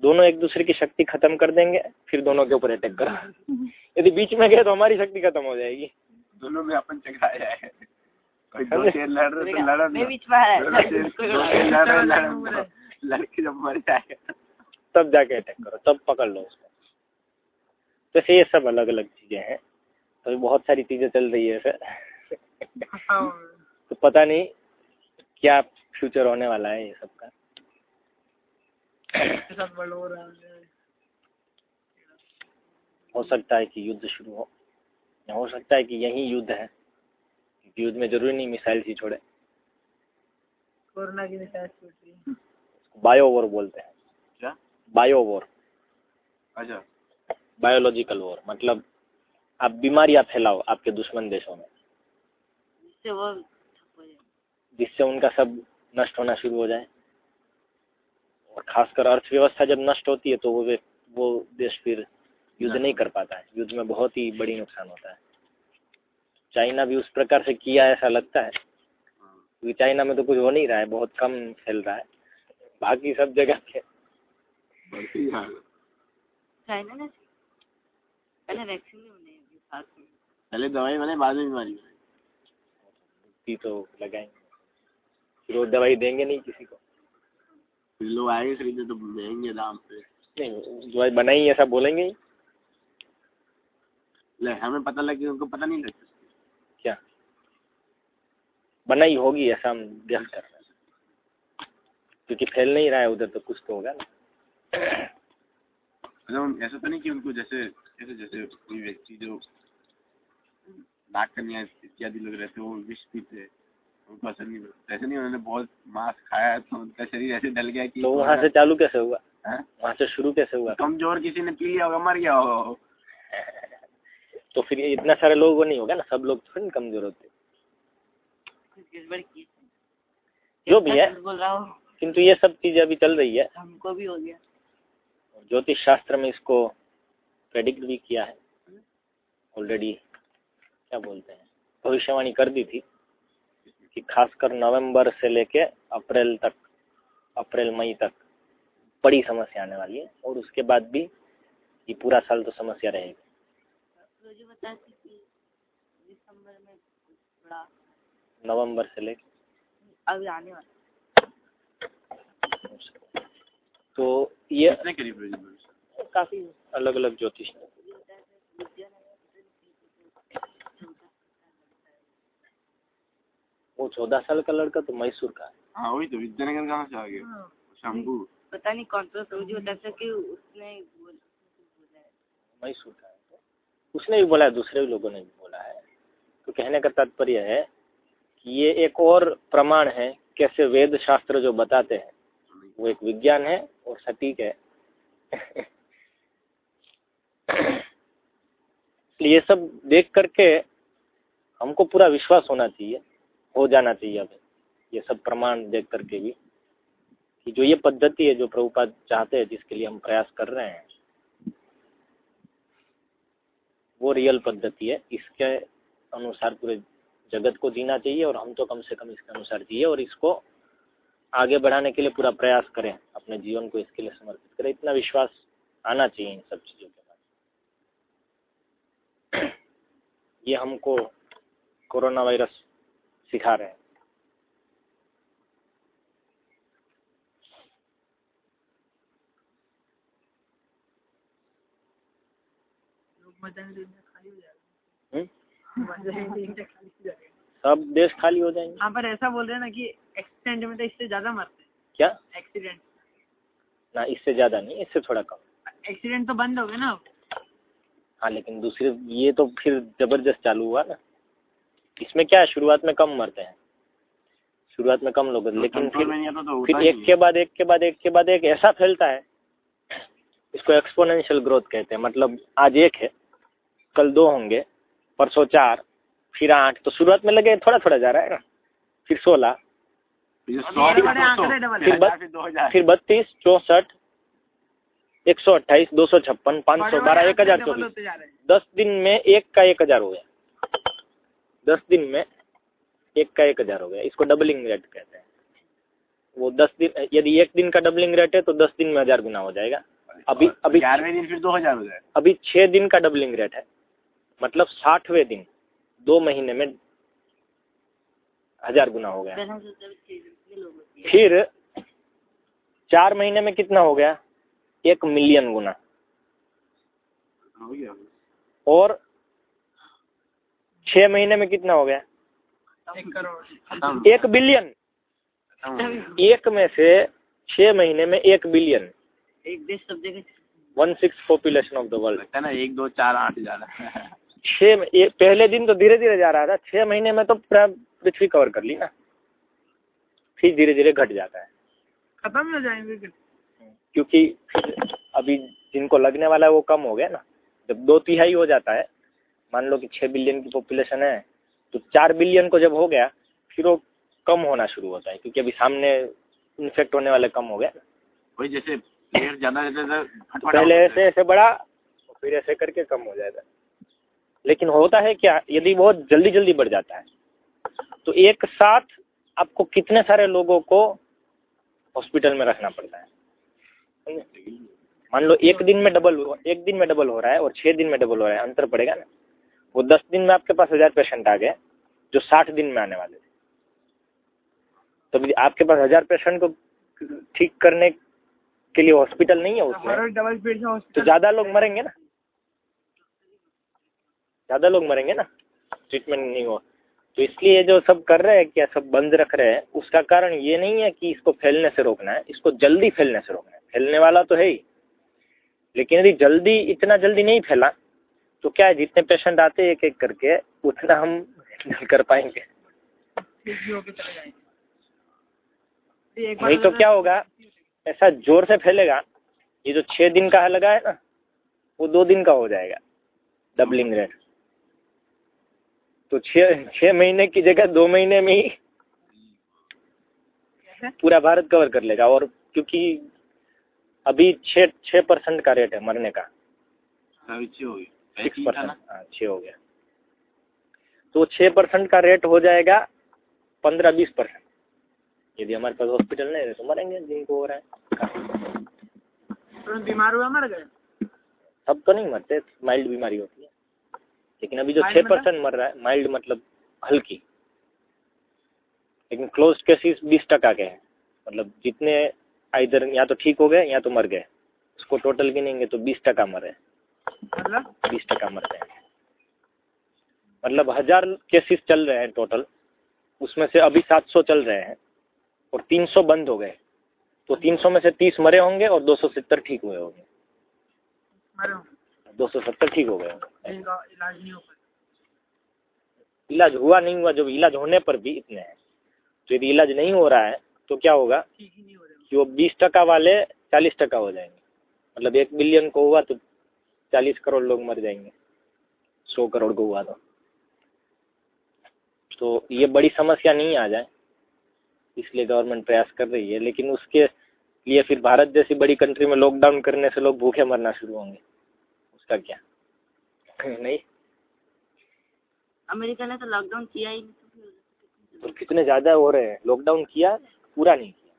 दोनों एक दूसरे की शक्ति खत्म कर देंगे फिर दोनों के ऊपर अटैक करो। यदि बीच में गए तो हमारी शक्ति खत्म हो जाएगी।
दोनों में अपन तो लड़के जब मर
तब जाके अटैक करो तब पकड़ लो उसको। तो ये सब अलग अलग चीज़ें हैं तो बहुत सारी चीज़ें चल रही है फिर।
हाँ,
तो पता नहीं क्या फ्यूचर होने वाला है ये सब का
इसके साथ वर्ल्ड वॉर आ गया।
हो सकता है कि युद्ध शुरू हो। या हो सकता है कि यही युद्ध है क्योंकि युद्ध में ज़रूरी नहीं मिसाइल ही छोड़े।
कोरोना की मिसाइल रही
बायो वॉर बोलते हैं।
क्या?
बायो वॉर
अच्छा।
बायोलॉजिकल वॉर मतलब आप बीमारियाँ फैलाओ आपके दुश्मन देशों में।
वो
जिससे उनका सब नष्ट होना शुरू हो जाए। और खासकर अर्थव्यवस्था जब नष्ट होती है तो वो वे- वो देश फिर युद्ध नहीं कर पाता है। युद्ध में बहुत ही बड़ी नुकसान होता है। चाइना भी उस प्रकार से किया ऐसा लगता है। क्योंकि चाइना में तो कुछ हो नहीं रहा है बहुत कम फैल रहा है। बाकी सब जगह
ने पहले वैक्सीन
पहले दवाई बाद में बीमारी
तो लगाएँगे। फिर वो दवाई देंगे नहीं किसी को।
लोग आएँगे खरीदने तो महँगे दाम पे
नहीं दवाई बनाई ऐसा बोलेंगे ही।
ले हमें पता लगे उनको पता नहीं लगता
क्या? बनाई होगी ऐसा हम गेस कर रहे हैं। क्योंकि फैल नहीं रहा है उधर तो कुछ तो होगा ना।
मतलब ऐसा तो नहीं कि उनको जैसे जैसे जैसे कोई व्यक्ति जो नाक कन्या इत्यादि लोग रहते हैं वो विष पीते हैं, उनको असर नहीं ऐसे नहीं उन्होंने बहुत मांस खाया तो उनका शरीर ऐसे डल गया कि
तो वहाँ से चालू कैसे हुआ? वहाँ से शुरू कैसे हुआ?
कमज़ोर किसी ने पी लिया होगा मर गया होगा
तो फिर ये इतना सारे लोग को नहीं होगा ना? सब लोग थोड़ी कमज़ोर होते। जो भी है।
हो।
किंतु ये सब चीज़ें अभी चल रही है।
हमको भी हो गया।
ज्योतिष शास्त्र में इसको प्रेडिक्ट भी किया है। ऑलरेडी क्या बोलते हैं? भविष्यवाणी कर दी थी। कि खासकर नवंबर से लेके अप्रैल तक अप्रैल मई तक बड़ी समस्या आने वाली है और उसके बाद भी ये पूरा साल तो समस्या रहेगी। नवंबर से लेके।
अभी आने वाला
तो ये? काफ़ी। अलग अलग ज्योतिष हैं।
ये बताया था विद्या
वो चौदह साल का लड़का तो मैसूर का है।
हाँ वही तो विद्यानगर कहाँ से आ गया
हाँ,
शंभू।
पता नहीं कौन सा तो मुझे बता सके उसने बोल बोला है
तो। उसने भी बोला है दूसरे भी लोगों ने भी बोला है। तो कहने का तात्पर्य है कि ये एक और प्रमाण है कैसे वेद शास्त्र जो बताते हैं वो एक विज्ञान है और सटीक है। ये सब देख करके हमको पूरा विश्वास होना चाहिए। हो जाना चाहिए अभी ये सब प्रमाण देख करके भी कि जो ये पद्धति है, जो प्रभुपाद चाहते हैं, जिसके लिए हम प्रयास कर रहे हैं, वो रियल पद्धति है। इसके अनुसार पूरे जगत को जीना चाहिए और हम तो कम से कम इसके अनुसार जिए और इसको आगे बढ़ाने के लिए पूरा प्रयास करें। अपने जीवन को इसके लिए समर्पित करें। इतना विश्वास आना चाहिए इन सब चीज़ों के बाद। ये हमको कोरोना वायरस सिखा रहे हैं।
हो
हम्म?
हो
सब देश खाली हो जाएँगे।
यहाँ पर ऐसा बोल रहे हैं ना कि एक्सीडेंट में तो इससे ज़्यादा मरते हैं।
क्या?
एक्सीडेंट।
ना इससे ज़्यादा नहीं इससे थोड़ा कम।
एक्सीडेंट तो बंद हो गए ना
हाँ लेकिन दूसरे ये तो फिर ज़बरदस्त चालू हुआ ना। इसमें क्या है शुरुआत में कम मरते हैं। शुरुआत में कम लोग लेकिन फिर
आता तो
फिर एक के बाद एक के बाद एक के बाद एक ऐसा फैलता है इसको एक्सपोनेंशियल ग्रोथ कहते हैं। मतलब आज एक है कल दो होंगे परसों चार फिर आठ तो शुरुआत में लगे थोड़ा थोड़ा जा रहा है ना फिर सोलह
फिर
बत्तीस चौसठ एक सौ अट्ठाईस दो सौ छप्पन पाँच सौ बारह एक हज़ार चौबीस। दस दिन में एक का एक हज़ार हो गया। दस दिन में एक का एक हज़ार हो गया। इसको डबलिंग रेट कहते हैं। वो दस दिन यदि एक दिन का डबलिंग रेट है तो दस दिन में हज़ार गुना हो जाएगा। अभी अभी
ग्यारहवें दिन फिर दो हज़ार हो जाए
अभी छः दिन का डबलिंग रेट है। मतलब साठवें दिन दो महीने में हज़ार गुना हो गया। फिर चार महीने में कितना हो गया? एक मिलियन गुना। और छः महीने में कितना हो गया?
एक करोड़।
एक बिलियन। एक में से छः महीने में एक बिलियन।
एक देश सब जगह
one six population of the world
है ना एक दो चार आठ ज़्यादा
छः में- ये पहले दिन तो धीरे धीरे जा रहा था छः महीने में तो पूरा पृथ्वी कवर कर ली ना। फिर धीरे धीरे घट जाता है।
खत्म हो जाएँगे
क्योंकि अभी जिनको लगने वाला है वो कम हो गया ना। जब दो तिहाई हो जाता है मान लो कि छः बिलियन की पॉपुलेशन है तो चार बिलियन को जब हो गया फिर वो कम होना शुरू होता है क्योंकि अभी सामने इन्फेक्ट होने वाले कम हो गया।
वही जैसे प्लेयर ज़्यादा रहते थे
पहले ऐसे ऐसे बढ़ा फिर ऐसे करके कम हो जाएगा लेकिन होता है क्या यदि बहुत जल्दी जल्दी बढ़ जाता है तो एक साथ आपको कितने सारे लोगों को हॉस्पिटल में रखना पड़ता है? मान लो एक दिन में डबल एक दिन में डबल हो रहा है और छः दिन में डबल हो रहा है अंतर पड़ेगा ना? वो दस दिन में आपके पास हज़ार पेशेंट आ गए जो साठ दिन में आने वाले थे। तो आपके पास हज़ार पेशेंट को ठीक करने के लिए हॉस्पिटल नहीं है उसमें।
स्पीड से
तो ज़्यादा लोग मरेंगे ना। ज़्यादा लोग मरेंगे ना। ट्रीटमेंट नहीं हो तो इसलिए जो सब कर रहे हैं क्या सब बंद रख रहे हैं उसका कारण ये नहीं है कि इसको फैलने से रोकना है। इसको जल्दी फैलने से रोकना है। फैलने वाला तो है ही। लेकिन यदि जल्दी इतना जल्दी नहीं फैला तो क्या है, जितने पेशेंट आते हैं एक एक करके, उतना हम handle कर पाएँगे। नहीं तो क्या होगा, ऐसा ज़ोर से फैलेगा, ये जो छः दिन का लगा है ना, वो दो दिन का हो जाएगा डबलिंग रेट तो छः छः महीने की जगह दो महीने में ही पूरा भारत कवर कर लेगा, और क्योंकि अभी छः छः परसेंट का रेट है मरने का।
हो गई
सिक्स
ही
परसेंट हाँ छः हो गया। तो छः परसेंट का रेट हो जाएगा पंद्रह बीस परसेंट यदि हमारे पास हॉस्पिटल नहीं है तो मरेंगे जिनको हो रहा है।
बीमार हुआ मर गए?
सब तो नहीं मरते माइल्ड बीमारी होती है। लेकिन अभी जो छः
मतलब?
परसेंट मर रहा है माइल्ड मतलब हल्की। लेकिन क्लोज केसेस बीस टका के हैं। मतलब जितने इधर या तो ठीक हो गए या तो मर गए। उसको टोटल गिनेंगे तो बीस टका मरे।
मतलब?
बीस टका मर गए मतलब हज़ार केसेस चल रहे हैं टोटल उसमें से अभी सात सौ चल रहे हैं और 300 बंद हो गए। तो 300 में से 30 मरे होंगे और 270 ठीक हुए होंगे।
मरे होंगे?
270 ठीक हो गए होंगे।
इलाज नहीं हो
इलाज हुआ नहीं हुआ जब इलाज होने पर भी इतने हैं। तो यदि इलाज नहीं हो रहा है तो क्या होगा?
ही हो
कि वो बीस टका वाले चालीस टका हो जाएँगे। मतलब एक बिलियन को हुआ तो चालीस करोड़ लोग मर जाएँगे। सौ करोड़ को हुआ तो तो ये बड़ी समस्या नहीं आ जाए इसलिए गवर्नमेंट प्रयास कर रही है लेकिन उसके लिए फिर भारत जैसी बड़ी कंट्री में लॉकडाउन करने से लोग भूखे मरना शुरू होंगे। उसका क्या? नहीं।
अमेरिका ने तो लॉकडाउन किया ही नहीं तो
कितने ज़्यादा हो रहे हैं? लॉकडाउन किया पूरा नहीं किया।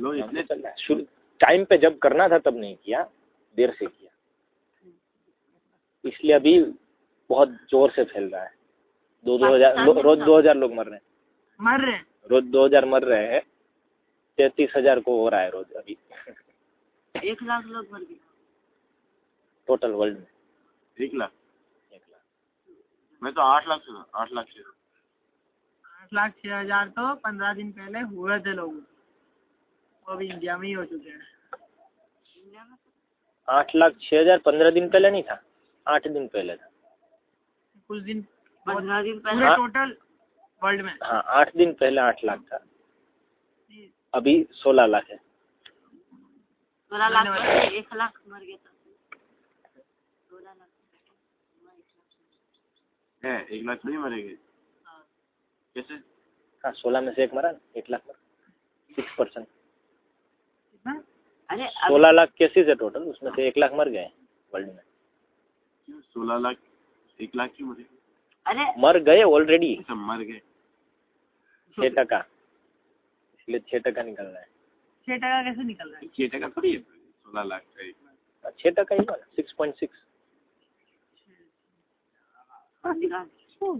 लोग इतने
चल रहा है टाइम पे जब करना था तब नहीं किया देर से किया। इसलिए अभी बहुत ज़ोर से फैल रहा है। दो दो हज़ार रोज दो हज़ार लोग मर रहे हैं।
मर रहे हैं?
रोज दो हज़ार मर रहे हैं। तैतीस हज़ार को हो रहा है रोज अभी।
एक लाख लोग मर गए।
टोटल वर्ल्ड में।
एक लाख?
एक लाख।
मैं तो आठ लाख सुना आठ लाख से
आठ लाख छह हज़ार तो पंद्रह दिन पहले हुए थे लोग। वो अभी इंडिया में ही हो चुके हैं।
इंडिया में
आठ लाख छः हज़ार पंद्रह दिन पहले नहीं था? आठ दिन पहले था।
कुछ दिन
पंद्रह दिन पहले
हाँ।
टोटल वर्ल्ड में?
हाँ आठ दिन पहले आठ लाख था। अभी सोलह लाख है।
सोलह लाख एक लाख मर गया था।
है एक लाख थोड़ी मरेंगे।
हाँ।
कैसे?
हाँ सोलह में से एक मरा ना एक लाख मरा। सिक्स परसेंट
अरे
सोलह लाख केसेस है टोटल उसमें से एक लाख मर गए वर्ल्ड में।
क्यों सोलह लाख एक लाख क्यों मरेंगे
अरे।
मर गए ऑलरेडी
सब मर गए।
छः टका। इसलिए छः टका निकल रहा है।
छह टका कैसे निकल रहा है?
छः टका थोड़ी है सोलह लाख का एक। लाख
हाँ, छः टका ही हुआ सिक्स पॉइंट सिक्स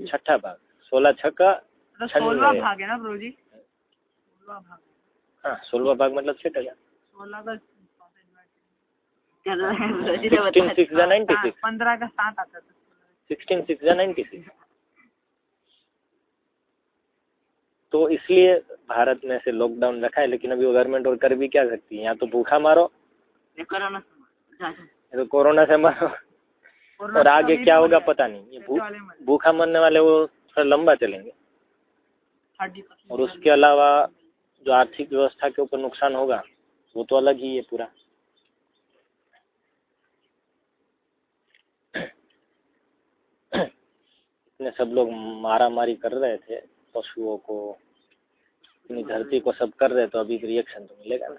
छठा भाग सोलह छक्का
तो सोलवा भाग है ना ब्रो जी? सोलवा भाग
हाँ। सोलवा भाग मतलब छः टका।
सोलह का
कर रहे हैं रोजी ने
सिक्सटीन
बताया
सिक्स या नाइन्टी
सात-
सिक्स
पंद्रह का सात आता था।
सिक्सटीन सिक्स या नाइन्टी सिक्स तो इसलिए भारत में से लॉकडाउन रखा है लेकिन अभी गवर्नमेंट और कर भी क्या सकती है? या तो भूखा मारो
कोरोना
तो कोरोना से मारो। और आगे क्या होगा पता नहीं। ये। भूखा मरने वाले वो थोड़ा लंबा चलेंगे। और उसके अलावा जो आर्थिक व्यवस्था के ऊपर नुकसान होगा वो तो अलग ही है पूरा। इतने सब लोग मारा मारी कर रहे थे पशुओं को इतनी धरती को सब कर रहे तो अभी रिएक्शन तो मिलेगा ना।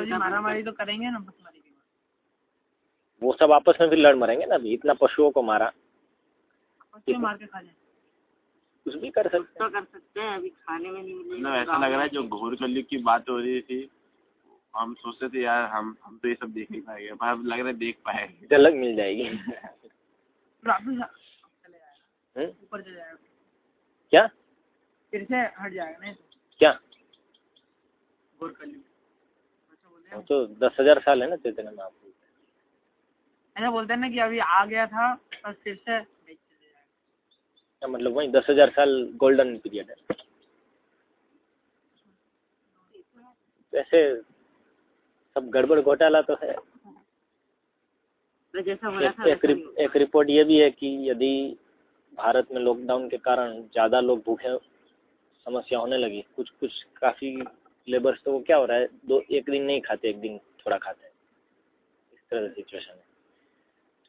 तो मारा मारी तो करेंगे ना भुखमरी के बाद।
वो सब आपस में भी लड़ मरेंगे ना अभी इतना पशुओं को मारा।
मार के खा
कुछ भी कर सकते
तो कर सकते हैं अभी खाने में नहीं मिलेगा।
ऐसा लग रहा है जो घोर कलयुग की बात हो रही थी हम सोचते थे यार हम हम तो ये सब देख नहीं पाएँगे। पर अब लग रहा है देख पाएँगे।
झलक मिल जाएगी
वापस चले जाएगा
हम्म?
ऊपर चले जाएगा।
क्या?
फिर से हट जाएगा नहीं
क्या?
गोर कर ली।
वो तो दस हज़ार साल है ना चैतन्य महाप्रभु
ऐसा बोलते हैं ना कि अभी आ गया था बस फिर से
क्या मतलब वही दस हज़ार साल गोल्डन पीरियड है? वैसे सब गड़बड़ घोटाला तो है।
तो जैसा बोला था
एक, एक, रिप, एक रिपोर्ट ये भी है कि यदि भारत में लॉकडाउन के कारण ज़्यादा लोग भूखे समस्या होने लगी। कुछ कुछ काफ़ी लेबर्स तो वो क्या हो रहा है दो एक दिन नहीं खाते एक दिन थोड़ा खाते हैं। इस तरह से सिचुएशन है।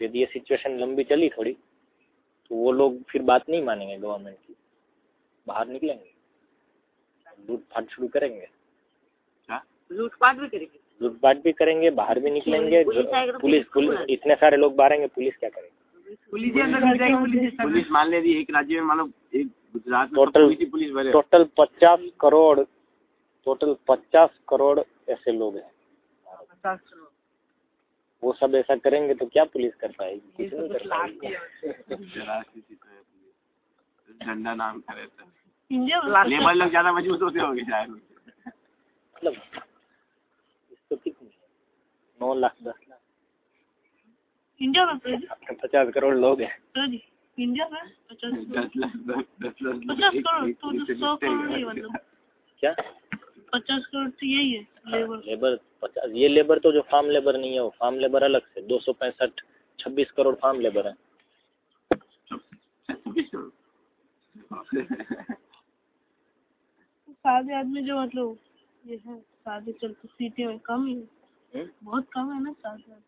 तो यदि ये सिचुएशन लंबी चली थोड़ी तो वो लोग फिर बात नहीं मानेंगे गवर्नमेंट की। बाहर निकलेंगे। लूटपाट शुरू करेंगे।
लूटपाट भी करेंगे।
लूटपाट भी करेंगे बाहर भी निकलेंगे।
पुलिस तो
पुलिस
पुलिस
पुलिस इतने सारे लोग बाहर आएँगे पुलिस क्या करेगी?
पुलिस जाएगी पुलिस
मान ले रही है एक राज्य में मतलब एक गुजरात में तो
टोटल
पुलिस पुलिस भरे
टोटल पचास करोड़ टोटल पचास करोड़ ऐसे लोग हैं।
पचास करोड़।
वो सब ऐसा करेंगे तो क्या पुलिस कर पाएगी? कुछ
तो
नहीं कर पाएगी
तो झंडा नाम का रहता है लेबर लोग ज़्यादा मज़बूत होते होंगे शायद।
मतलब इसको कितनी? नौ लाख दस
इंडिया में तो जी
अपने पचास करोड़ लोग हैं।
तो जी इंडिया में पचास
दस लाख दस दस लाख
पचास करोड़ तो तो सौ करोड़ ही। मतलब।
क्या?
पचास करोड़ तो यही है लेबर।
लेबर पचास ये लेबर तो जो फार्म लेबर नहीं है वो फार्म लेबर अलग से दो सौ पैंसठ छब्बीस करोड़ फार्म लेबर है।
सादे आदमी जो मतलब ये है सादे चलते सिटी में कम ही
हम्म?
बहुत कम है ना सादे आदमी।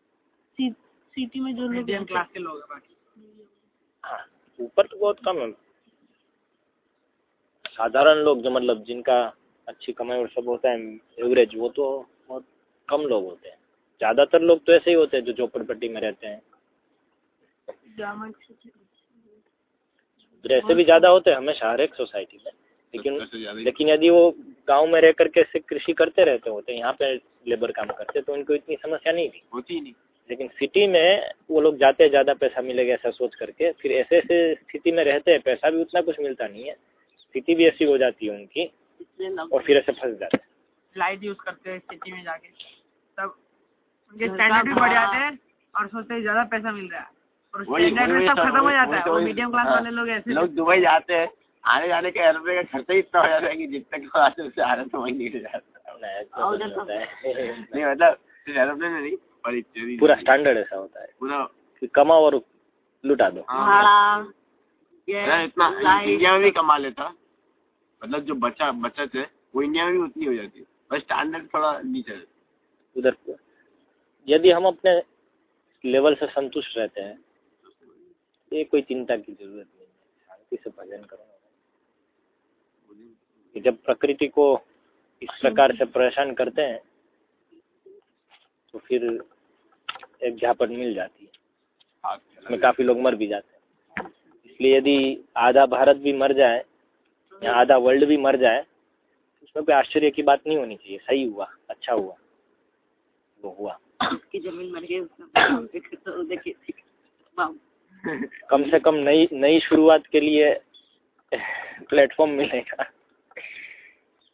सी, सिटी में जो लोग
मीडियम क्लास के लोग हैं बाकी।
हाँ, ऊपर तो बहुत कम है। साधारण लोग जो मतलब जिनका अच्छी कमाई और सब होता है एवरेज वो तो बहुत कम लोग होते हैं। ज़्यादातर लोग तो ऐसे ही होते हैं जो झोपड़पट्टी में रहते हैं। ऐसे भी ज़्यादा होते हैं हमेशा हर एक सोसाइटी में। लेकिन लेकिन यदि वो गाँव में रह करके कृषि करते रहते होते यहाँ पे लेबर काम करते तो उनको इतनी समस्या नहीं थी।
होती ही नहीं।
लेकिन सिटी में वो लोग जाते हैं ज़्यादा पैसा मिलेगा ऐसा सोच करके। फिर ऐसे ऐसे स्थिति में रहते हैं पैसा भी उतना कुछ मिलता नहीं है। स्थिति भी ऐसी हो जाती है उनकी और फिर ऐसे फंस जाते हैं।
लाइट यूज़ करते हैं सिटी में जाके। तब उनके स्टैंडर्ड भी बढ़ जाते हैं और सोचते हैं ज़्यादा पैसा मिल रहा है। और स्टैंडर्ड में सब खत्म हो जाता है। और मीडियम क्लास
हाँ।
वाले लोग ऐसे
लोग दुबई जाते हैं आने जाने के रुपये का खर्चा ही इतना हो जाता है कि जितने का आते उससे आना तो वही निकल जाता है। नहीं मतलब सिर्फ़ एरोप्लेन में नहीं पर
पूरा स्टैंडर्ड ऐसा होता है
पूरा
कि कमाओ और लुटा दो।
हाँ, इतना इंडिया में भी कमा लेता। मतलब जो बचा बचत है वो इंडिया में भी उतनी हो जाती है। बस स्टैंडर्ड थोड़ा नीचे
उधर यदि हम अपने लेवल से संतुष्ट रहते हैं तो ये कोई चिंता की ज़रूरत नहीं है। शांति से भजन करो। जब प्रकृति को इस प्रकार से परेशान करते हैं तो फिर एक झापट मिल जाती है।
हाथ
इसमें काफ़ी लोग मर भी जाते हैं। इसलिए यदि आधा भारत भी मर जाए या आधा वर्ल्ड भी मर जाए तो उसमें कोई आश्चर्य की बात नहीं होनी चाहिए। सही हुआ अच्छा हुआ। वो हुआ।
की ज़मीन मर गई तो देखिए
कम से कम नई नई शुरुआत के लिए प्लेटफॉर्म मिलेगा।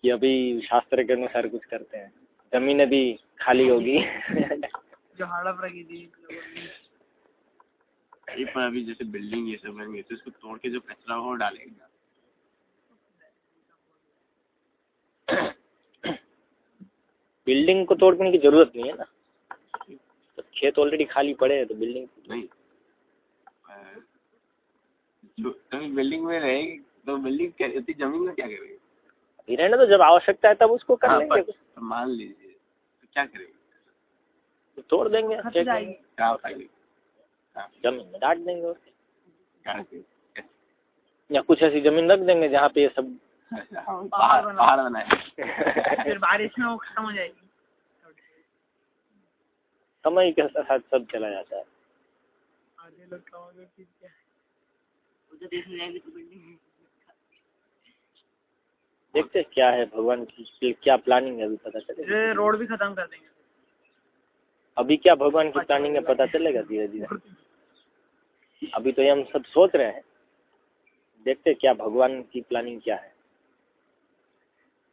कि अभी शास्त्र के अनुसार कुछ करते हैं। जमीनें भी खाली होगी।
जो हड़प रखी थी
पर अभी जैसे बिल्डिंग ये सब बनेंगे तो इसको तोड़ के जो कचरा हो वो डालेगा।
बिल्डिंग को तोड़ने की ज़रूरत नहीं है ना? तो खेत ऑलरेडी खाली पड़े हैं तो बिल्डिंग
नहीं। जो बिल्डिंग में रहेगी तो बिल्डिंग क्या इतनी ज़मीन में क्या करेगी?
अभी रहने तो जब आवश्यकता है तब उसको कर
हाँ,
लेंगे।
पर- पर मान लीजिए। तो क्या करेगी?
तो तोड़ देंगे
हाँ,
ज़मीन में डांट देंगे? या कुछ ऐसी ज़मीन रख देंगे जहाँ पे ये सब
अच्छा, पहाड़ पहाड़ बनाए
फिर बारिश में वो खत्म हो जाएगी।
समय के साथ सब चला जाता है।
आधे लोग कमाओगे फिर क्या?
उधर देखने जाएगी तो बिल्डिंग
देखते हैं क्या है भगवान की क्या प्लानिंग है अभी पता चलेगा।
रोड भी खत्म कर देंगे।
अभी क्या भगवान की प्लानिंग है पता चलेगा धीरे धीरे? अभी तो ये हम सब सोच रहे हैं। देखते हैं क्या भगवान की प्लानिंग क्या है।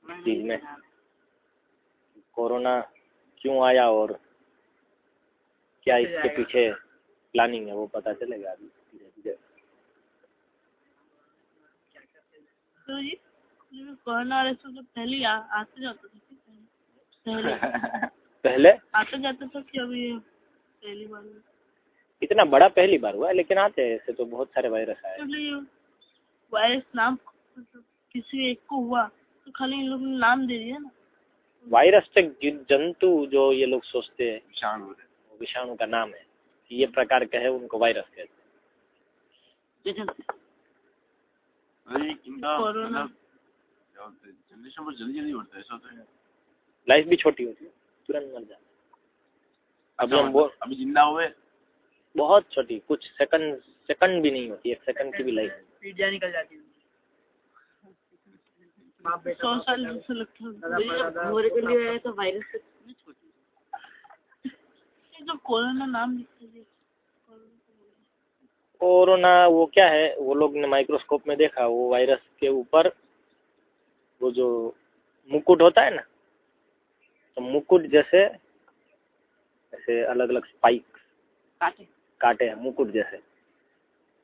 चीज़ में कोरोना क्यों आया और क्या इसके पीछे प्लानिंग है वो पता चलेगा अभी धीरे धीरे।
कोरोना पहले आ, आते जाता था कि पहले पहले।
पहले?
आता जाता कि अभी पहली बार
इतना बड़ा पहली बार हुआ है लेकिन आते हैं ऐसे तो बहुत सारे वायरस आए।
मतलब वायरस नाम मतलब किसी एक को हुआ तो खाली इन लोगों ने नाम दे दिया ना।
वायरस तक जंतु जो ये लोग सोचते हैं
शान हो। रहे
वो विषाणु का नाम है कि ये प्रकार का है उनको वायरस कहते हैं।
कोरोना।
मतलब क्या बोलते हैं जनरेशन बहुत जल्दी जल्दी बढ़ता है ऐसा तो है।
लाइफ भी छोटी होती है तुरंत मर जाते हैं। अभी हम वो
अभी ज़िंदा हुए
बहुत छोटी कुछ सेकंड सेकंड भी नहीं होती एक सेकंड की भी लाइफ
पीढ़ियाँ निकल जाती है।
सौ साल
बेटा।
जैसे लगता है।
दादा परदादा,
घोड़े के लिए आए तो वायरस से छोटी
ये कोरोना नाम
कोरोना वो क्या है? वो लोग ने माइक्रोस्कोप में देखा वो वायरस के ऊपर वो जो मुकुट होता है ना तो मुकुट जैसे ऐसे अलग अलग स्पाइक
काटे।
काटे हैं मुकुट जैसे।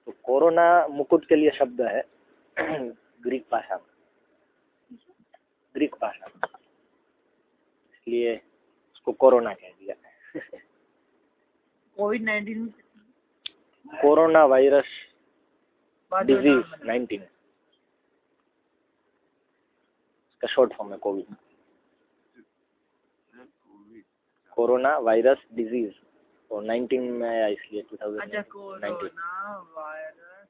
तो कोरोना मुकुट के लिए शब्द है ग्रीक भाषा में। ग्रीक भाषा में। इसलिए उसको कोरोना कह दिया
Covid nineteen
corona virus disease. Nineteen. इसका शॉर्ट फॉर्म है कोविड कोरोना वायरस डिज़ीज़ और 19 में आया इसलिए 2019
अच्छा corona virus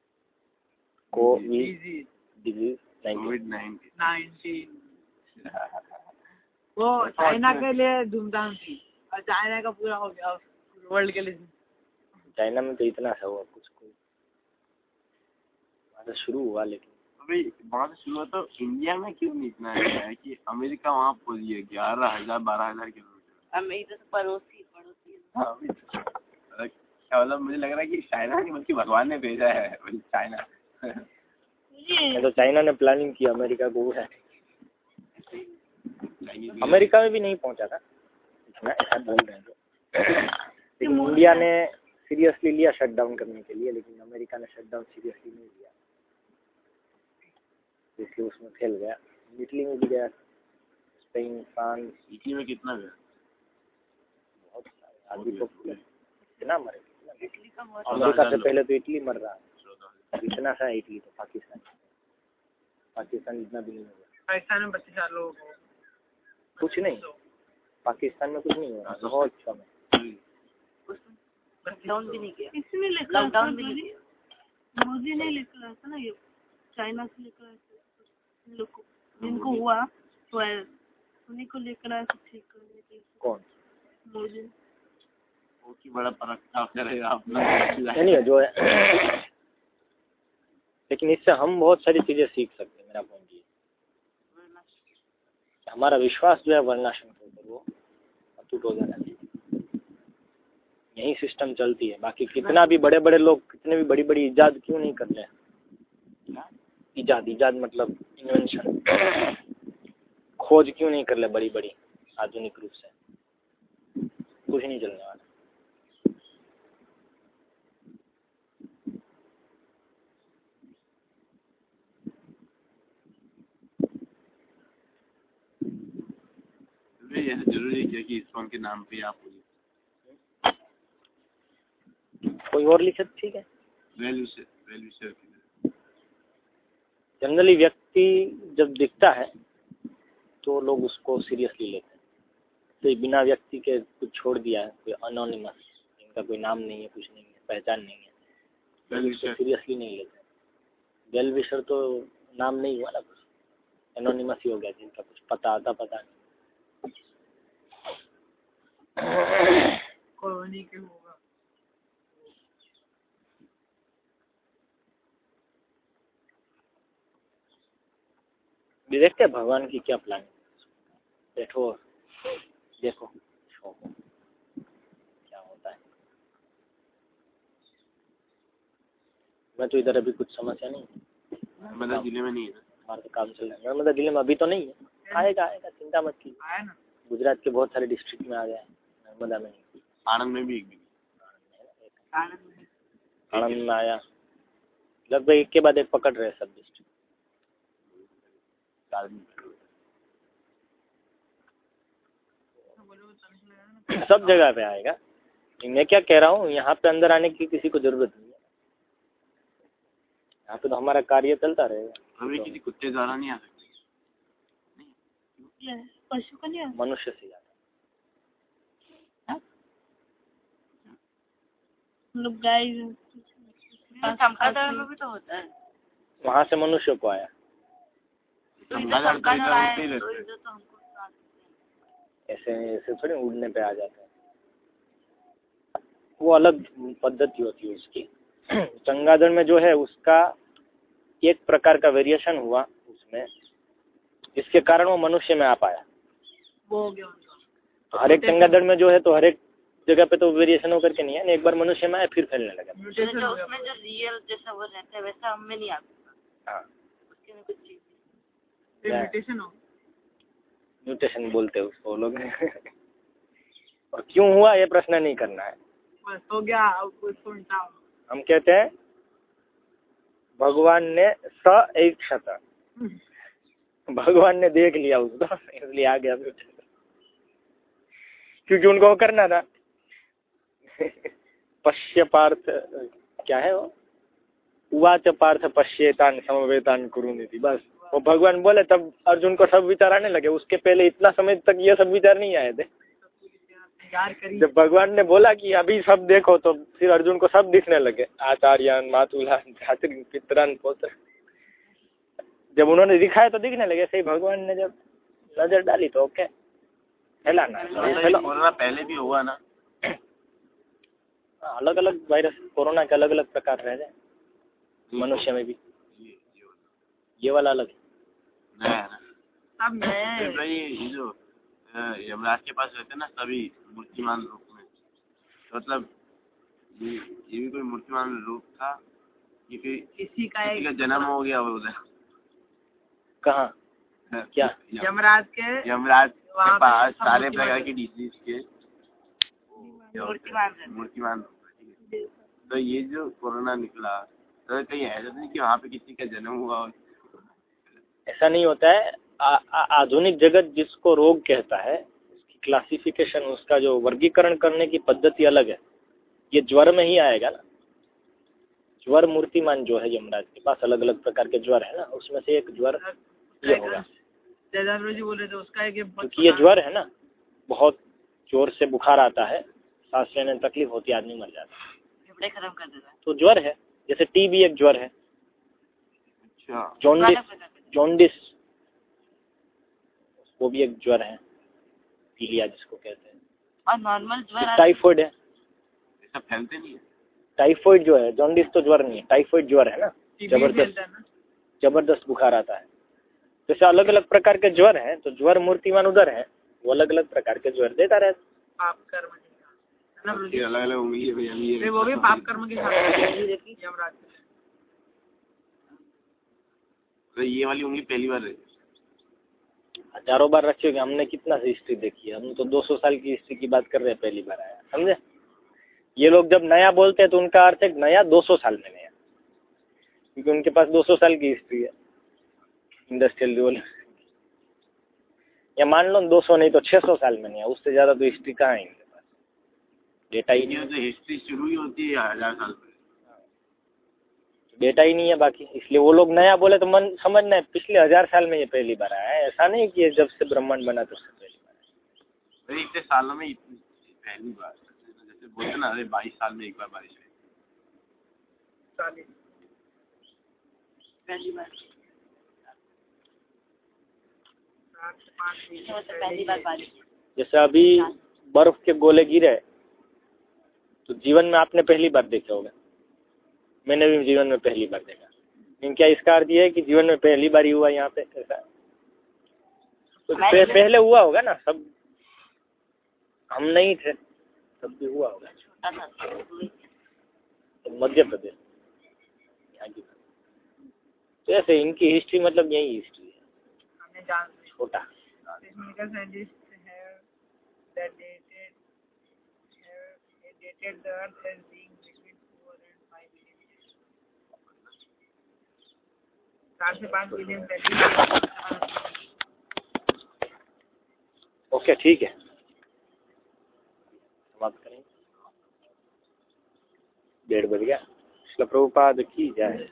Covid
disease
disease 19
Covid nineteen
nineteen वो चाइना के लिए धूमधाम थी। और चाइना का पूरा हो गया वर्ल्ड के लिए।
चाइना में तो इतना सा हुआ कुछ कोई। शुरू हुआ लेकिन
से शुरू हुआ तो इंडिया में क्यों नहीं इतना है कि अमेरिका वहाँ पहुँच गया ग्यारह हज़ार बारह हज़ार किलोमीटर।
इधर से पड़ोसी पड़ोसी
हाँ। तो- क्या मतलब मुझे लग रहा है कि चाइना नहीं बल्कि भगवान ने भेजा है चाइना
तो चाइना ने प्लानिंग की अमेरिका को है। अमेरिका में भी नहीं पहुँचा था। इतना ऐसा बोल रहे हैं। तो लेकिन इंडिया ने सीरियसली लिया शटडाउन करने के लिए लेकिन अमेरिका ने शटडाउन सीरियसली नहीं लिया। इसलिए उसमें फैल गया। इटली में भी गया स्पेन फ्रांस।
इटली में कितना गया?
बहुत सारे। आदमी तो कितना मरे।
इटली
अमेरिका से पहले तो इटली मर रहा है। इतना सा इटली तो पाकिस्तान। पाकिस्तान इतना भी नहीं होगा।
पाकिस्तान में बत्तीस हज़ार लोगों को।
कुछ नहीं। पाकिस्तान में कुछ नहीं हो रहा बहुत कम है।
लॉकडाउन भी नहीं किया।
इसमें
लॉकडाउन भी नहीं
मोदी मोदी ने लेकर आया था ना ये चाइना से लेकर आया लोग को। जिनको हुआ आया उन्हीं को लेकर आया था ठीक करने के लिए।
कौन?
की बड़ा परखा करेगा अपना
नहीं जो है। लेकिन इससे हम बहुत सारी चीज़ें सीख सकते हैं मेरा पॉइंट ये। हमारा विश्वास जो है वर्णाश्रम के ऊपर वो अटूट हो जाना चाहिए यही सिस्टम चलती है। बाकी कितना भी बड़े बड़े लोग कितने भी बड़ी बड़ी इजाद क्यों नहीं करते हैं। इजाद इजाद मतलब इन्वेंशन खोज क्यों नहीं कर ले बड़ी बड़ी आधुनिक रूप से? कुछ नहीं चलने वाला।
ये ज़रूरी है कि इस फ़ोन के नाम पे आप
कोई और लिखे तो ठीक है।
वैल्यू से वैल्यू शेयर
जनरली व्यक्ति जब दिखता है तो लोग उसको सीरियसली लेते हैं। तो बिना व्यक्ति के कुछ छोड़ दिया है कोई अनोनिमस इनका कोई नाम नहीं है कुछ नहीं है पहचान नहीं है
वैल्यू
सीरियसली नहीं लेते वेल विशर तो नाम नहीं हुआ ना कुछ। एनोनिमस ही हो गया जिनका कुछ पता आता पता नहीं
कॉलोनी के होगा
भी देखते हैं भगवान की क्या प्लान बैठो देखो। क्या होता है? मैं तो इधर अभी कुछ समस्या नहीं है।
नर्मदा ज़िले में नहीं है। ना
हमारा तो काम चल रहा है। नर्मदा ज़िले में अभी तो नहीं है। आएगा आएगा चिंता मत कीजिए
ना?
गुजरात के बहुत सारे डिस्ट्रिक्ट में आ गया है। नर्मदा में
आनंद में भी एक
आनंद में
आया। लगभग एक के बाद एक पकड़ रहे सब डिस्ट्रिक्ट सब जगह पे आएगा। मैं क्या कह रहा हूँ यहाँ पे अंदर आने की किसी को ज़रूरत नहीं है। यहाँ पे तो हमारा कार्य चलता रहेगा।
अभी किसी कुत्ते द्वारा नहीं आ सकते।
पशु का नहीं
मनुष्य से ज़्यादा।
तो होता है।
वहाँ से मनुष्य को आया।
तो
तो ही।
तो
रहते
तो हैं।
ऐसे ऐसे थोड़ी उड़ने पे आ जाते हैं। वो अलग पद्धति होती है उसकी। चंगादड़ में जो है उसका एक प्रकार का वेरिएशन हुआ उसमें। जिसके कारण वो मनुष्य में आ पाया।
वो हो
तो हर एक चंगादड़ में जो है तो हर एक जगह पे तो वेरिएशन होकर के नहीं है। एक बार मनुष्य में आया फिर फैलने लगा।
उसमें जो रियल जैसा वो रहता है वैसा हमें नहीं आता।
हाँ
उसके में कुछ चीज़
फिर म्यूटेशन हो?
म्यूटेशन बोलते हैं उसको लोग। और क्यों हुआ ये प्रश्न नहीं करना है।
बस हो गया
हम कहते हैं भगवान ने स एक क्षत भगवान ने देख लिया उसको इसलिए आ गया क्योंकि उनको करना था। पश्य पार्थ क्या है वो? उवाच पार्थ पश्येतान समवेतान कुरुनी थी बस। वो भगवान बोले तब अर्जुन को सब विचार आने लगे। उसके पहले इतना समय तक ये सब विचार नहीं आए थे। जब भगवान ने बोला कि अभी सब देखो तो फिर अर्जुन को सब दिखने लगे। आचार्यान मातुलान भ्रातृ पितरान पोत्र। जब उन्होंने दिखाया तो दिखने लगे सही भगवान ने जब नज़र डाली तो ओके। फैलाना
पहले भी हुआ ना।
अलग अलग वायरस कोरोना के अलग अलग प्रकार रह गए मनुष्य में भी।
ये वाला।
अलग है
है।
सब मैं
भाई ये जो यमराज के पास रहते ना सभी मूर्तिमान रूप में। तो मतलब ये ये भी कोई मूर्तिमान रूप था कोई
किसी का
किसी का जन्म हो गया वो उधर?
कहाँ? क्या?
यमराज के
यमराज के पास सारे प्रकार की डिज़ीज़ के
मूर्तिमान
मूर्तिमान है, है। तो ये जो कोरोना निकला तो कहीं ऐसा तो नहीं कि वहाँ पे किसी का जन्म हुआ हो
ऐसा नहीं होता है। आ, आ, आधुनिक जगत जिसको रोग कहता है उसकी क्लासिफिकेशन उसका जो वर्गीकरण करने की पद्धति अलग है। ये ज्वर में ही आएगा ना। ज्वर मूर्तिमान जो है यमराज के पास अलग अलग प्रकार के ज्वर है ना उसमें से एक ज्वर ये होगा।
जी बोल रहे थे उसका एक
क्योंकि ये ज्वर है ना बहुत ज़ोर से बुखार आता है सांस लेने में तकलीफ़ होती है आदमी मर जाता है।
खत्म कर देता है।
तो ज्वर है जैसे टीबी एक ज्वर है।
अच्छा।
जॉन्डिस जॉन्डिस वो भी एक ज्वर है पीलिया जिसको कहते हैं।
और नॉर्मल ज्वर
टाइफॉइड है।
सब फैलते नहीं है?
टाइफॉइड जो है जॉन्डिस तो ज्वर नहीं है टाइफॉइड ज्वर है ना ज़बरदस्त।
है
ज़बरदस्त बुखार आता है। जैसे अलग अलग प्रकार के ज्वर हैं तो ज्वर मूर्तिमान उधर है वो अलग अलग प्रकार के ज्वर देता रहता
पाप कर्म के साथ। है ना प्रदीप?
ये अलग अलग भैया
वो भी पाप कर्म के साथ।
ये वाली उंगली पहली बार है।
हज़ारों बार रखी होगी। हमने कितना हिस्ट्री देखी है? हम तो 200 साल की हिस्ट्री की बात कर रहे हैं पहली बार आया। समझे? ये लोग जब नया बोलते हैं तो उनका अर्थ है नया 200 साल में नया। क्योंकि उनके पास 200 साल की हिस्ट्री है। इंडस्ट्रियल रिवोल्यूशन या मान लो 200 नहीं तो 600 साल में नया। उससे ज़्यादा तो हिस्ट्री कहाँ है इनके पास? डेटा ही नहीं
तो हिस्ट्री शुरू ही होती है हज़ार साल पहले।
डेटा ही नहीं है बाकी। इसलिए वो लोग नया बोले तो मन समझना है पिछले हज़ार साल में ये पहली बार आया है। ऐसा नहीं कि ये जब से ब्रह्मांड बना तब से पहली बार
अरे इतने सालों में इतनी पहली बार। जैसे बोलते ना अरे बाईस साल में एक बार बारिश हुई।
पहली बार।
पहली
बार बारिश
जैसे अभी बर्फ़ के गोले गिरे तो जीवन में आपने पहली बार देखे होगा। मैंने भी जीवन में पहली बार देखा। लेकिन क्या इसका अर्थ ये है कि जीवन में पहली बार ही हुआ यहाँ पे? ऐसा। तो पह- पहले हुआ होगा ना सब हम नहीं थे तब भी हुआ होगा। तो मध्य प्रदेश। यहाँ की तो ऐसे इनकी हिस्ट्री मतलब यही हिस्ट्री है। छोटा।
Dated the earth as चार से पाँच मिलियन
ओके ठीक है। बात करें। डेढ़ बज गया। प्रभुपाद की जाए